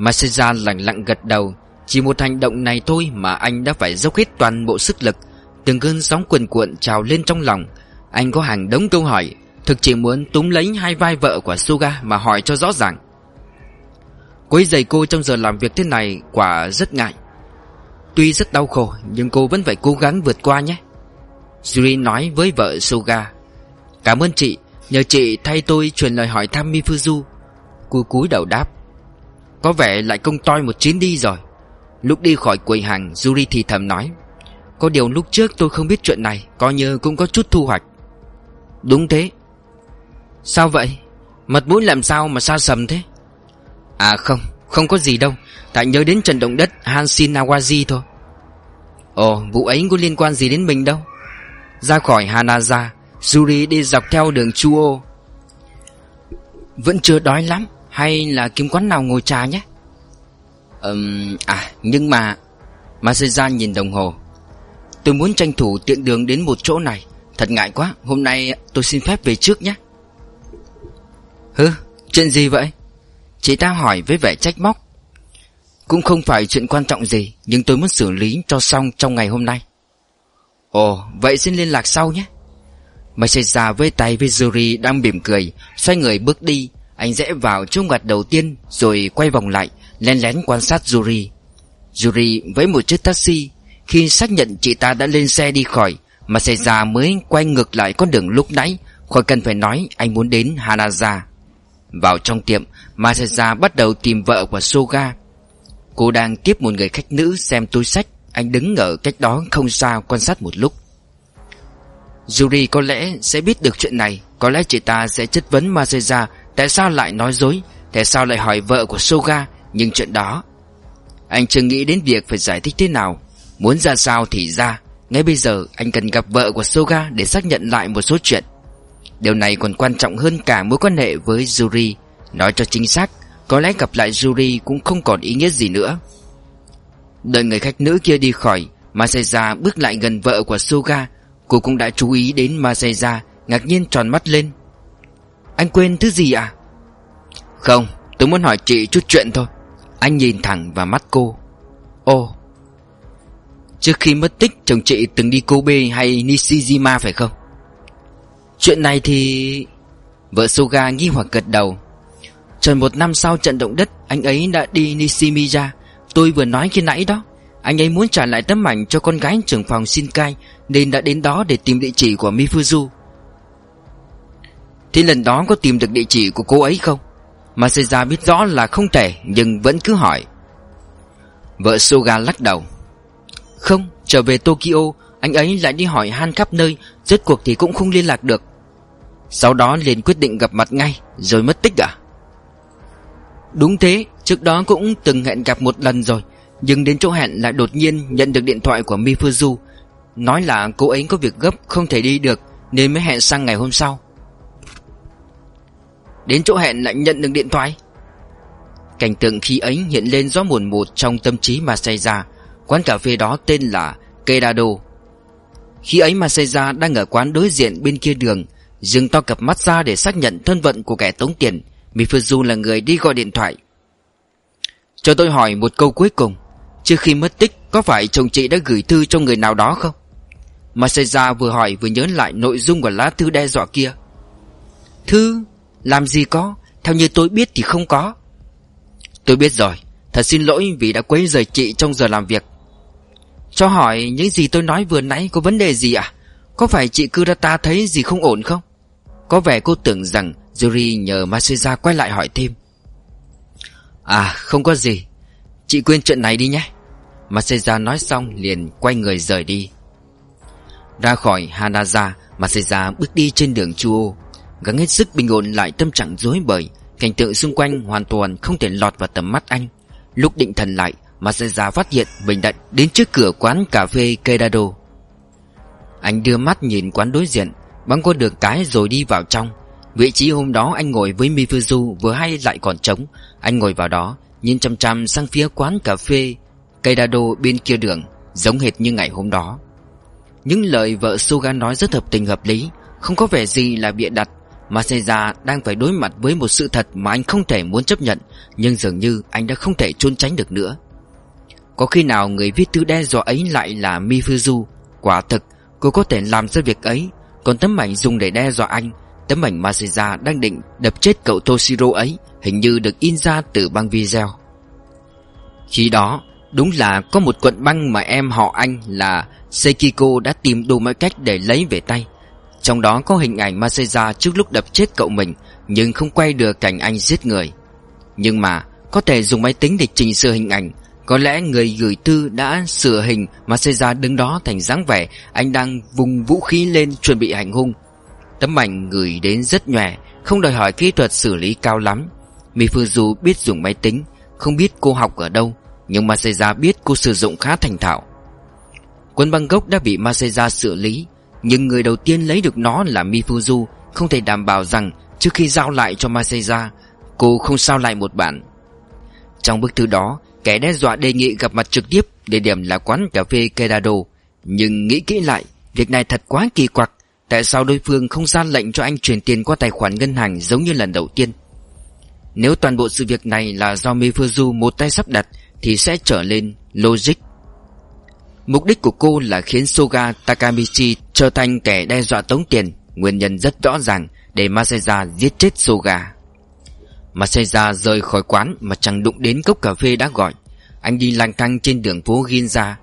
Masaya lặng lặng gật đầu, Chỉ một hành động này thôi mà anh đã phải dốc hết toàn bộ sức lực, Từng cơn sóng cuồn cuộn trào lên trong lòng. Anh có hàng đống câu hỏi, Thực chỉ muốn túm lấy hai vai vợ của Suga mà hỏi cho rõ ràng. Quấy giày cô trong giờ làm việc thế này quả rất ngại. Tuy rất đau khổ, nhưng cô vẫn phải cố gắng vượt qua nhé. Yuri nói với vợ Suga, Cảm ơn chị, Nhờ chị thay tôi truyền lời hỏi thăm Mifuzu. Cô cúi đầu đáp có vẻ lại công toi một chuyến đi rồi. Lúc đi khỏi quầy hàng, Yuri thì thầm nói, Có điều lúc trước tôi không biết chuyện này, Coi như cũng có chút thu hoạch. Đúng thế. Sao vậy? Mật mũi làm sao mà xa sầm thế? À không Không có gì đâu. Tại nhớ đến trận động đất Hanshin Nawaji thôi. Ồ, vụ ấy có liên quan gì đến mình đâu. Ra khỏi Hanaza, Yuri đi dọc theo đường Chuo. Vẫn chưa đói lắm. Hay là kiếm quán nào ngồi trà nhé? Um, À nhưng mà Masaya nhìn đồng hồ. Tôi muốn tranh thủ tiện đường đến một chỗ này. Thật ngại quá Hôm nay tôi xin phép về trước nhé. Hứ Chuyện gì vậy? Chị ta hỏi với vẻ trách móc. Cũng không phải chuyện quan trọng gì Nhưng tôi muốn xử lý cho xong trong ngày hôm nay. Ồ vậy xin liên lạc sau nhé. Masaya với tay với Yuri đang mỉm cười Xoay người bước đi anh rẽ vào chỗ gạt đầu tiên, Rồi quay vòng lại, Lén lén quan sát Yuri. Yuri với một chiếc taxi, Khi xác nhận chị ta đã lên xe đi khỏi Masaya mới quay ngược lại con đường lúc nãy, Khỏi cần phải nói anh muốn đến Hanaza. Vào trong tiệm Masaya bắt đầu tìm vợ của Soga. Cô đang tiếp một người khách nữ xem túi sách, Anh đứng ở cách đó không xa quan sát một lúc. Yuri có lẽ sẽ biết được chuyện này, Có lẽ chị ta sẽ chất vấn Masaya Tại sao lại nói dối? Tại sao lại hỏi vợ của Soga? Nhưng chuyện đó, Anh chưa nghĩ đến việc phải giải thích thế nào. Muốn ra sao thì ra. Ngay bây giờ, anh cần gặp vợ của Soga Để xác nhận lại một số chuyện. Điều này còn quan trọng hơn cả mối quan hệ với Yuri. Nói cho chính xác, Có lẽ gặp lại Yuri cũng không còn ý nghĩa gì nữa. Đợi người khách nữ kia đi khỏi, Masaya bước lại gần vợ của Soga. Cô cũng đã chú ý đến Masaya, Ngạc nhiên tròn mắt lên. Anh quên thứ gì à Không tôi muốn hỏi chị chút chuyện thôi. Anh nhìn thẳng vào mắt cô. Ồ Trước khi mất tích chồng chị từng đi Kobe hay Nishijima phải không? Chuyện này thì... Vợ Soga nghi hoặc gật đầu. Tròn một năm sau trận động đất Anh ấy đã đi Nishimiya. Tôi vừa nói khi nãy đó Anh ấy muốn trả lại tấm ảnh cho con gái trưởng phòng Shinkai Nên đã đến đó để tìm địa chỉ của Mifuzu Thế lần đó có tìm được địa chỉ của cô ấy không? Masaya biết rõ là không thể Nhưng vẫn cứ hỏi. Vợ Soga lắc đầu. Không, trở về Tokyo Anh ấy lại đi hỏi han khắp nơi Rốt cuộc thì cũng không liên lạc được. Sau đó liền quyết định gặp mặt ngay Rồi mất tích à? Đúng thế Trước đó cũng từng hẹn gặp một lần rồi Nhưng đến chỗ hẹn lại đột nhiên nhận được điện thoại của Mifuzu. Nói là cô ấy có việc gấp không thể đi được Nên mới hẹn sang ngày hôm sau. Đến chỗ hẹn lại nhận được điện thoại. Cảnh tượng khi ấy hiện lên rõ mồn một trong tâm trí Masaya. Quán cà phê đó tên là Kedado Khi ấy Masaya đang ở quán đối diện bên kia đường Dừng to cặp mắt ra để xác nhận thân phận của kẻ tống tiền. Mifuzu là người đi gọi điện thoại. Cho tôi hỏi một câu cuối cùng. Trước khi mất tích, Có phải chồng chị đã gửi thư cho người nào đó không? Masaya vừa hỏi vừa nhớ lại nội dung của lá thư đe dọa kia. Thư? Làm gì có, Theo như tôi biết thì không có. Tôi biết rồi, Thật xin lỗi vì đã quấy rời chị trong giờ làm việc. Cho hỏi những gì tôi nói vừa nãy có vấn đề gì à Có phải chị Kurata thấy gì không ổn không? Có vẻ cô tưởng rằng Yuri nhờ Masaya quay lại hỏi thêm. À không có gì. Chị quên chuyện này đi nhé. Masaya nói xong liền quay người rời đi. Ra khỏi Hanaza Masaya bước đi trên đường Chuo. Gắng hết sức bình ổn lại tâm trạng rối bời. Cảnh tượng xung quanh hoàn toàn không thể lọt vào tầm mắt anh. Lúc định thần lại Mà sẽ ra phát hiện mình đã đến trước cửa quán cà phê Kedado Anh đưa mắt nhìn quán đối diện Băng qua đường cái rồi đi vào trong. Vị trí hôm đó anh ngồi với Mifuzu vừa hay lại còn trống. Anh ngồi vào đó, Nhìn chăm chăm sang phía quán cà phê Kedado bên kia đường, Giống hệt như ngày hôm đó. Những lời vợ Suga nói rất hợp tình hợp lý, Không có vẻ gì là bịa đặt. Masaya đang phải đối mặt với một sự thật mà anh không thể muốn chấp nhận, Nhưng dường như anh đã không thể trốn tránh được nữa. Có khi nào người viết thư đe dọa ấy lại là Mifuzu Quả thực, cô có thể làm ra việc ấy, Còn tấm ảnh dùng để đe dọa anh, Tấm ảnh Masaya đang định đập chết cậu Toshiro ấy, Hình như được in ra từ băng video. Khi đó, Đúng là có một cuộn băng mà em họ anh là Sekiko đã tìm đủ mọi cách để lấy về tay. Trong đó có hình ảnh Masaya trước lúc đập chết cậu mình, Nhưng không quay được cảnh anh giết người. Nhưng mà, có thể dùng máy tính để chỉnh sửa hình ảnh. Có lẽ người gửi thư đã sửa hình Masaya đứng đó thành dáng vẻ Anh đang vùng vũ khí lên chuẩn bị hành hung. Tấm ảnh gửi đến rất nhòe, Không đòi hỏi kỹ thuật xử lý cao lắm. Mifuzu biết dùng máy tính, Không biết cô học ở đâu, Nhưng Masaya biết cô sử dụng khá thành thạo. Quân băng gốc đã bị Masaya xử lý nhưng người đầu tiên lấy được nó là Mifuzu, Không thể đảm bảo rằng Trước khi giao lại cho Masaya, Cô không sao lại một bản Trong bức thư đó, Kẻ đe dọa đề nghị gặp mặt trực tiếp Địa điểm là quán cà phê Kedado Nhưng nghĩ kỹ lại, Việc này thật quá kỳ quặc. Tại sao đối phương không ra lệnh cho anh chuyển tiền qua tài khoản ngân hàng giống như lần đầu tiên? Nếu toàn bộ sự việc này là do Mifuzu một tay sắp đặt, Thì sẽ trở lên logic. Mục đích của cô là khiến Soga Takamichi trở thành kẻ đe dọa tống tiền. Nguyên nhân rất rõ ràng để Maseja giết chết Soga. Maseja rời khỏi quán mà chẳng đụng đến cốc cà phê đã gọi. Anh đi lang thang trên đường phố Ginza.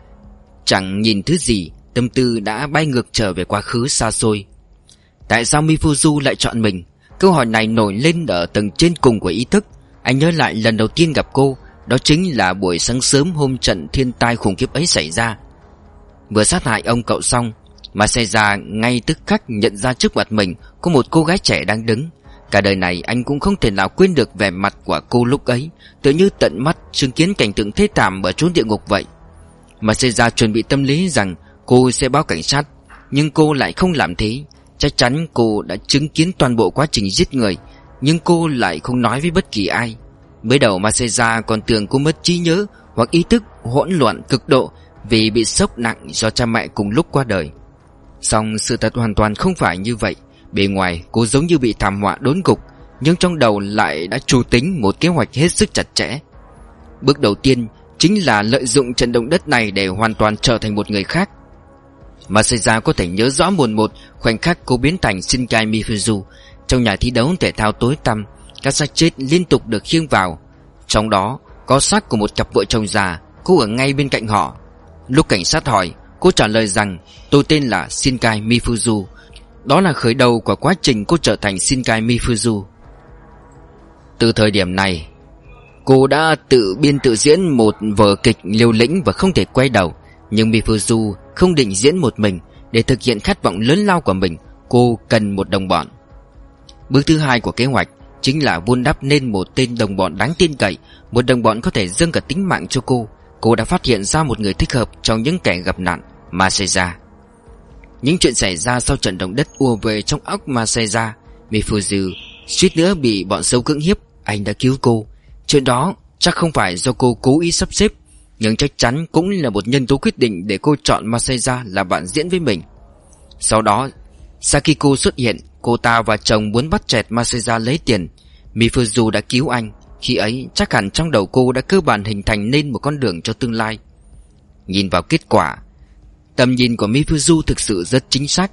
Chẳng nhìn thứ gì, Tâm tư đã bay ngược trở về quá khứ xa xôi. Tại sao Mifuzu lại chọn mình? Câu hỏi này nổi lên ở tầng trên cùng của ý thức. Anh nhớ lại lần đầu tiên gặp cô, Đó chính là buổi sáng sớm hôm trận thiên tai khủng khiếp ấy xảy ra. Vừa sát hại ông cậu xong, Mà xe ra ngay tức khắc nhận ra trước mặt mình Có một cô gái trẻ đang đứng. Cả đời này anh cũng không thể nào quên được vẻ mặt của cô lúc ấy Tự như tận mắt chứng kiến cảnh tượng thế thảm ở chốn địa ngục vậy. Mà xảy ra chuẩn bị tâm lý rằng cô sẽ báo cảnh sát, Nhưng cô lại không làm thế. Chắc chắn cô đã chứng kiến toàn bộ quá trình giết người, Nhưng cô lại không nói với bất kỳ ai. Mới đầu Maseja còn tưởng cô mất trí nhớ Hoặc ý thức hỗn loạn cực độ vì bị sốc nặng do cha mẹ cùng lúc qua đời. Song sự thật hoàn toàn không phải như vậy. Bề ngoài, cô giống như bị thảm họa đốn cục Nhưng trong đầu lại đã chủ tính một kế hoạch hết sức chặt chẽ. Bước đầu tiên chính là lợi dụng trận động đất này để hoàn toàn trở thành một người khác. Mà seija có thể nhớ rõ muộn một khoảnh khắc cô biến thành Shinkai Mifuzu Trong nhà thi đấu thể thao tối tăm. Các xác chết liên tục được khiêng vào. Trong đó, có xác của một cặp vợ chồng già, Cô ở ngay bên cạnh họ. Lúc cảnh sát hỏi, Cô trả lời rằng, tôi tên là Shinkai Mifuzu. Đó là khởi đầu của quá trình cô trở thành Shinkai Mifuzu. Từ thời điểm này, Cô đã tự biên tự diễn một vở kịch liều lĩnh và không thể quay đầu. Nhưng Mifuzu không định diễn một mình. Để thực hiện khát vọng lớn lao của mình, Cô cần một đồng bọn. Bước thứ hai của kế hoạch Chính là vun đắp nên một tên đồng bọn đáng tin cậy, Một đồng bọn có thể dâng cả tính mạng cho cô. Cô đã phát hiện ra một người thích hợp Trong những kẻ gặp nạn Maseja Những chuyện xảy ra sau trận động đất ùa về trong óc Maseja Mifuzu suýt nữa bị bọn sâu cưỡng hiếp, Anh đã cứu cô. Chuyện đó chắc không phải do cô cố ý sắp xếp, nhưng chắc chắn cũng là một nhân tố quyết định Để cô chọn Maseja là bạn diễn với mình. Sau đó Sakiko xuất hiện, Cô ta và chồng muốn bắt chẹt Maseja lấy tiền, Mifuzu đã cứu anh. Khi ấy, chắc hẳn trong đầu cô đã cơ bản hình thành nên một con đường cho tương lai. Nhìn vào kết quả, Tầm nhìn của Mifuzu thực sự rất chính xác.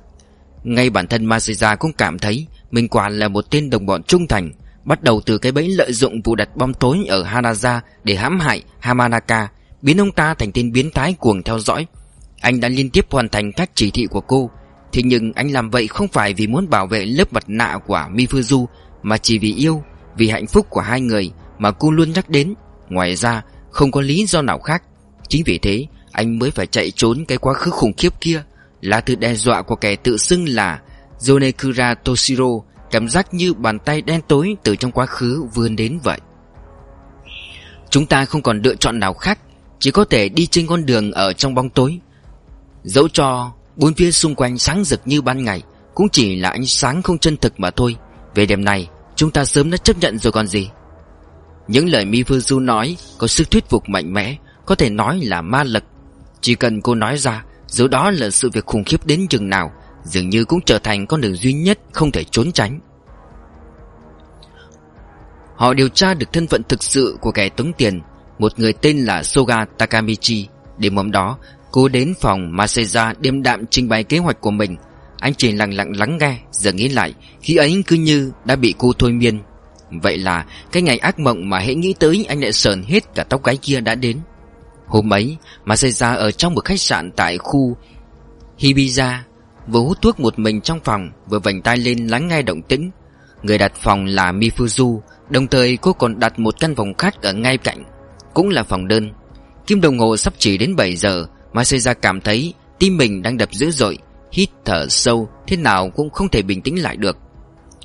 Ngay bản thân Masaya cũng cảm thấy Mình quả là một tên đồng bọn trung thành, Bắt đầu từ cái bẫy lợi dụng vụ đặt bom tối ở Hanaza Để hãm hại Hamanaka, Biến ông ta thành tên biến thái cuồng theo dõi. Anh đã liên tiếp hoàn thành các chỉ thị của cô, Thế nhưng anh làm vậy không phải vì muốn bảo vệ lớp mặt nạ của Mifuzu, Mà chỉ vì yêu vì hạnh phúc của hai người Mà cô luôn nhắc đến. Ngoài ra, không có lý do nào khác. Chính vì thế, anh mới phải chạy trốn cái quá khứ khủng khiếp kia. Là thứ đe dọa của kẻ tự xưng là Yonekura Toshiro Cảm giác như bàn tay đen tối từ trong quá khứ vươn đến vậy. Chúng ta không còn lựa chọn nào khác, chỉ có thể đi trên con đường ở trong bóng tối. Dẫu cho bốn phía xung quanh sáng rực như ban ngày, Cũng chỉ là ánh sáng không chân thực mà thôi. Về đêm này chúng ta sớm đã chấp nhận rồi còn gì. Những lời mi vương du nói có sức thuyết phục mạnh mẽ, Có thể nói là ma lực. Chỉ cần cô nói ra, Dù đó là sự việc khủng khiếp đến chừng nào, Dường như cũng trở thành con đường duy nhất Không thể trốn tránh. Họ điều tra được thân phận thực sự của kẻ tống tiền, một người tên là Soga Takamichi. Đêm hôm đó, Cô đến phòng Maseja đêm đạm trình bày kế hoạch của mình. Anh chỉ lặng lặng lắng nghe, Giờ nghĩ lại, Khi ấy cứ như đã bị cô thôi miên. Vậy là cái ngày ác mộng mà hãy nghĩ tới Anh lại sờn hết cả tóc gái kia đã đến. Hôm ấy, mà xảy ra ở trong một khách sạn Tại khu Hibiza Vừa hút thuốc một mình trong phòng, Vừa vành tay lên lắng nghe động tĩnh. Người đặt phòng là Mifuzu, Đồng thời cô còn đặt một căn phòng khác ở ngay cạnh, cũng là phòng đơn. Kim đồng hồ sắp chỉ đến 7 giờ, mà xảy ra cảm thấy tim mình đang đập dữ dội. Hít thở sâu, Thế nào cũng không thể bình tĩnh lại được.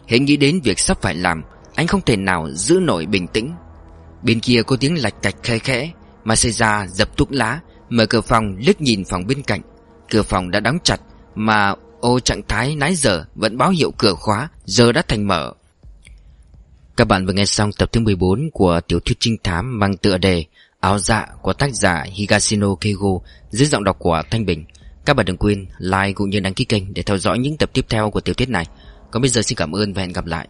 Hình nghĩ đến việc sắp phải làm, Anh không thể nào giữ nổi bình tĩnh. Bên kia có tiếng lạch cạch khe khẽ, Maseja dập thuốc lá, Mở cửa phòng, liếc nhìn phòng bên cạnh. Cửa phòng đã đóng chặt, Mà ô trạng thái nãy giờ Vẫn báo hiệu cửa khóa, Giờ đã thành mở. Các bạn vừa nghe xong tập thứ 14 của tiểu thuyết trinh thám mang tựa đề Áo dạ của tác giả Higashino Keigo dưới giọng đọc của Thanh Bình. Các bạn đừng quên like cũng như đăng ký kênh để theo dõi những tập tiếp theo của tiểu thuyết này. Còn bây giờ xin cảm ơn và hẹn gặp lại.